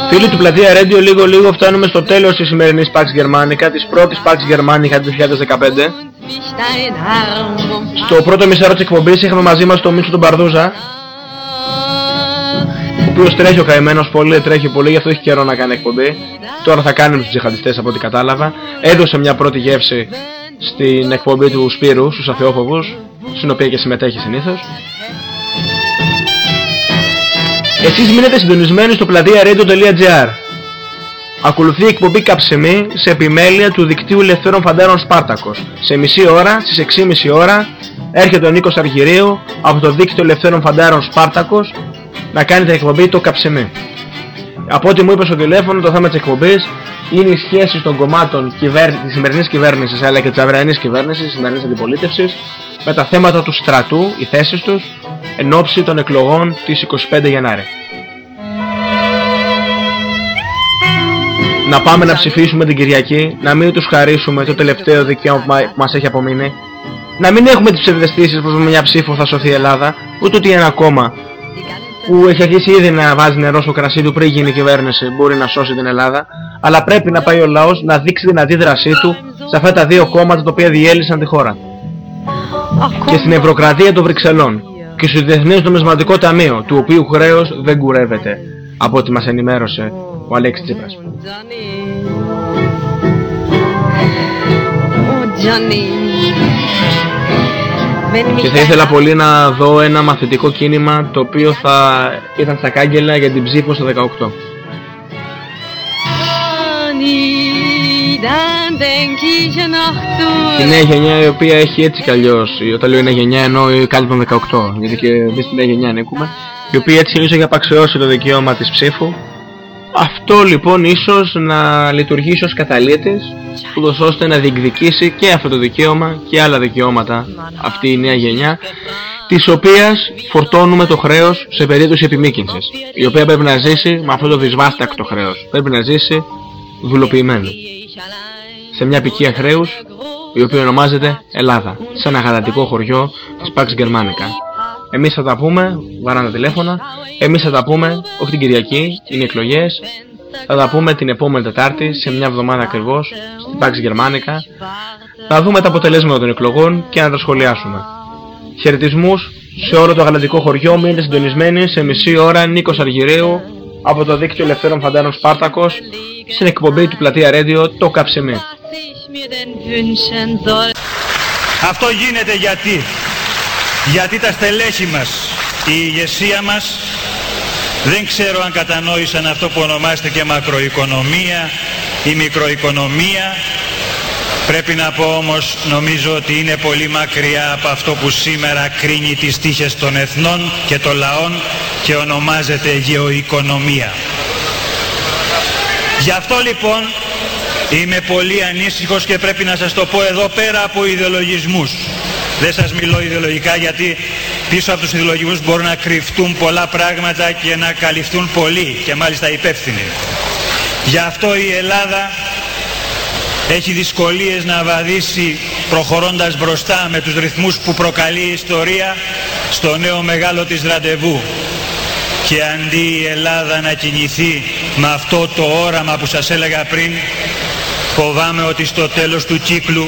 Φίλοι του Πλατεία Radio, λίγο λίγο φτάνουμε στο τέλος της σημερινής Pax Germanica, της πρώτης Pax Germanica του 2015. Dein Arm um Στο πρώτο μισάρο της εκπομπής είχαμε μαζί μας τον Μίτσο τον Παρδούζα. οποίος τρέχει ο καημένος πολύ, τρέχει πολύ, γι' αυτό έχει καιρό να κάνει εκπομπή. Τώρα θα κάνει με τους τζιχαντιστές από ό,τι κατάλαβα. Έδωσε μια πρώτη γεύση στην εκπομπή του Σπύρου, στους Αθεόφοβους, στην οποία και συμμετέχει συνήθως. Εσείς μείνετε συντονισμένοι στο πλατεία radio.gr. Ακολουθεί η εκπομπή Καψεμή σε επιμέλεια του δικτύου Ελευθέρων Φαντάρων Σπάρτακος. Σε μισή ώρα, στις 6.30 ώρα, έρχεται ο Νίκος Αργυρίου από το δίκτυο Ελευθέρων Φαντάρων Σπάρτακος να κάνει την εκπομπή το Καψεμή. Από ό,τι μου είπες στο τηλέφωνο, το θέμα της εκπομπής είναι οι σχέσεις των κομμάτων κυβέρ... της σημερινής κυβέρνησης αλλά και της αυριανής κυβέρνησης, της σημερινής αντιπολίτευσης με τα θέματα του στρατού, οι θέσεις τους, εν ώψη των εκλογών της 25 Γενάρη. Να πάμε να ψηφίσουμε την Κυριακή, να μην τους χαρίσουμε το τελευταίο δικαίωμα που μας έχει απομείνει, να μην έχουμε τις ψευδεστήσεις πως με μια ψήφο θα σωθεί η Ελλάδα, ούτε ότι ένα κόμμα που έχει αρχίσει ήδη να βάζει νερό στο κρασί του πριν γίνει η κυβέρνηση μπορεί να σώσει την Ελλάδα, αλλά πρέπει να πάει ο λαός να δείξει την αντίδρασή του σε αυτά τα δύο κόμματα τα οποία διέλυσαν τη χώρα. Και στην Ευρωκρατία των Βρυξελών και στο Διεθνές Νομισματικό Ταμείο, του οποίου χρέος δεν κουρεύεται, από ό,τι μας ενημέρωσε ο Αλέξης Τσίπρας. Και θα ήθελα πολύ να δω ένα μαθητικό κίνημα το οποίο θα ήταν στα κάγκελα για την ψήφο στο 18. Η νέα γενιά η οποία έχει έτσι κι αλλιώς, όταν λέω νέα γενιά εννοώ κάτω των 18, γιατί και εμείς τη νέα γενιά ανήκουμε, η οποία έτσι αλλιώς έχει απαξιώσει το δικαίωμα της ψήφου. Αυτό λοιπόν ίσως να λειτουργήσει ως καταλήτης, ούτως ώστε να διεκδικήσει και αυτό το δικαίωμα και άλλα δικαιώματα αυτή η νέα γενιά, της οποίας φορτώνουμε το χρέος σε περίπτωση επιμήκυνσης, η οποία πρέπει να ζήσει με αυτό το δυσβάστακτο χρέος. Πρέπει να ζήσει δουλοποιημένο. Σε μια πικία χρέους, η οποία ονομάζεται Ελλάδα, σε ένα γαλατικό χωριό της Pax Germanica. Εμείς θα τα πούμε, βαράνε τηλέφωνα, εμείς θα τα πούμε, όχι την Κυριακή, είναι εκλογές, θα τα πούμε την επόμενη Τετάρτη, σε μια εβδομάδα ακριβώς, στην Pax Germanica. Θα δούμε τα αποτελέσματα των εκλογών και να τα σχολιάσουμε. Χαιρετισμούς σε όλο το γαλατικό χωριό, μείνετε συντονισμένοι σε μισή ώρα Νίκος Αργυρίου από το δίκτυο Ελευθέρων Φαντάνων Σπάρτακος στην εκπομπή του Πλατεία Radio το Καψεμί. Αυτό γίνεται γιατί γιατί τα στελέχη μας, η ηγεσία μας δεν ξέρω αν κατανόησαν αυτό που ονομάζεται και μακροοικονομία ή μικροοικονομία Πρέπει να πω όμως νομίζω ότι είναι πολύ μακριά από αυτό που σήμερα κρίνει τις τύχες των εθνών και των λαών και ονομάζεται γεωοικονομία. Γι' αυτό λοιπόν είμαι πολύ ανήσυχος και πρέπει να σας το πω εδώ πέρα από ιδεολογισμούς. Δεν σας μιλώ ιδεολογικά γιατί πίσω από τους ιδεολογισμούς μπορούν να κρυφτούν πολλά πράγματα και να καλυφθούν πολλοί και μάλιστα υπεύθυνοι. Γι' αυτό η Ελλάδα έχει δυσκολίες να βαδίσει προχωρώντας μπροστά με τους ρυθμούς που προκαλεί η ιστορία στο νέο μεγάλο της ραντεβού. Και αντί η Ελλάδα να κινηθεί με αυτό το όραμα που σας έλεγα πριν, φοβάμαι ότι στο τέλος του κύκλου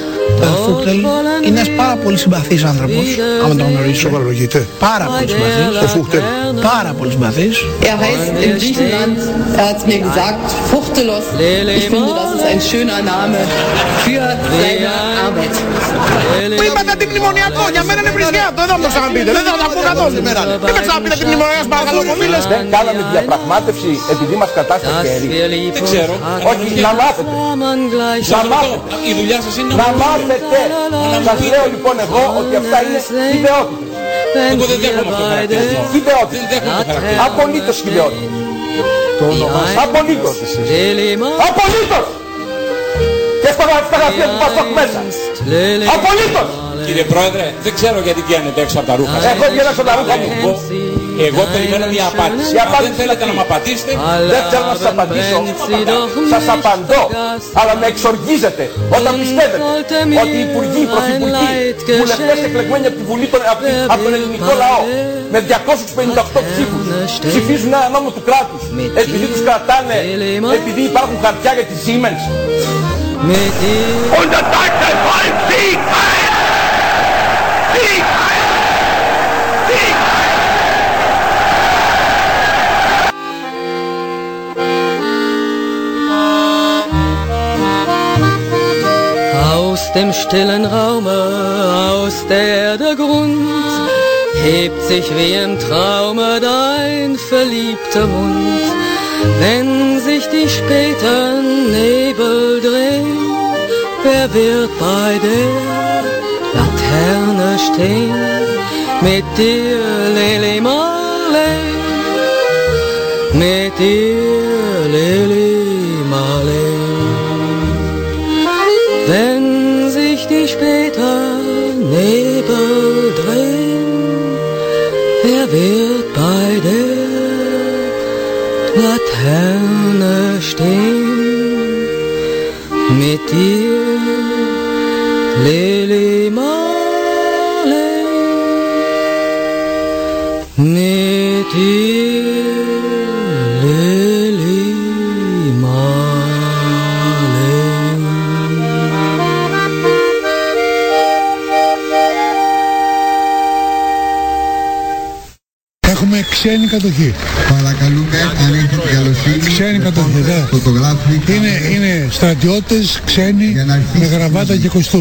Ο Φούχτελ είναι ένας πάρα πολύ συμπαθής άνθρωπος, άμα τον γνωρίσω. Σοβαρολογείται. Πάρα πολύ συμπαθής. Ο Φούχτελ. Πάρα πολύ συμπαθής. Er heißt in Griechenland, er hat mir gesagt, Fuchtelos. Ich finde, das ist ein schöner Name für seine Arbeit. Που είπατε την μνημονιακό. Για μένα είναι βρισιά. Δεν θα μου το ξαναπείτε. Δεν θα τα ακούω καθόλου. Δεν με ξαναπείτε την μνημονιακό παρακαλώ μου μίλες. Δεν κάναμε διαπραγμάτευση επειδή μας κατάστασε χέρι. Δεν ξέρω. Όχι, να μάθετε. Να μάθετε. Η δουλειά σας είναι Να μάθετε. Σας λέω λοιπόν εγώ ότι αυτά είναι ιδεότητες. Εγώ δεν δέχομαι αυτό το χαρακτηρισμό. Ιδεότητες. Δεν δέχομαι το χαρακτηρισμό. Απολύτως ιδεότητες. Απολύτως. Απολύτως. Και στα στα γραφεία του Πασόκ μέσα. Απολύτως. Κύριε Πρόεδρε, δεν ξέρω γιατί βγαίνετε έξω από τα ρούχα σας. Εγώ βγαίνω έξω από τα ρούχα μου. Εγώ, εγώ περιμένω μια απάντηση. Η Αν δεν απάντηση θέλετε να μου απαντήσετε, Δεν θέλω να σας απαντήσω. Σας απαντώ. Αλλά με εξοργίζετε όταν πιστεύετε ότι οι υπουργοί, οι πρωθυπουργοί, βουλευτές εκλεγμένοι από, τη Βουλή, των- από, τη- από τον ελληνικό λαό με 258 ψήφους ψηφίζουν ένα νόμο του κράτους επειδή τους κρατάνε, επειδή υπάρχουν χαρτιά για τη Siemens. Unser deutsches Volk siegt heil! Sieg heil! Sieg heil! Aus dem stillen Raume, aus der der Grund, hebt sich wie im Traume dein verliebter Mund. Wenn sich die späten Nebel wer wird bei der Laterne stehen? Mit dir, Lili Marley, mit dir, Lili Marley. Wenn sich die späten Nebel drehen, wer wird bei der Laterne stehen? Mit dir, Έχουμε ξένη κατοχή. Παρακαλούμε, αν έχετε την καλοσύνη, Ξένη κατοχή, ναι. φωτογράφοι. Είναι, είναι στρατιώτες ξένοι με γραβάτα και κοστούμι.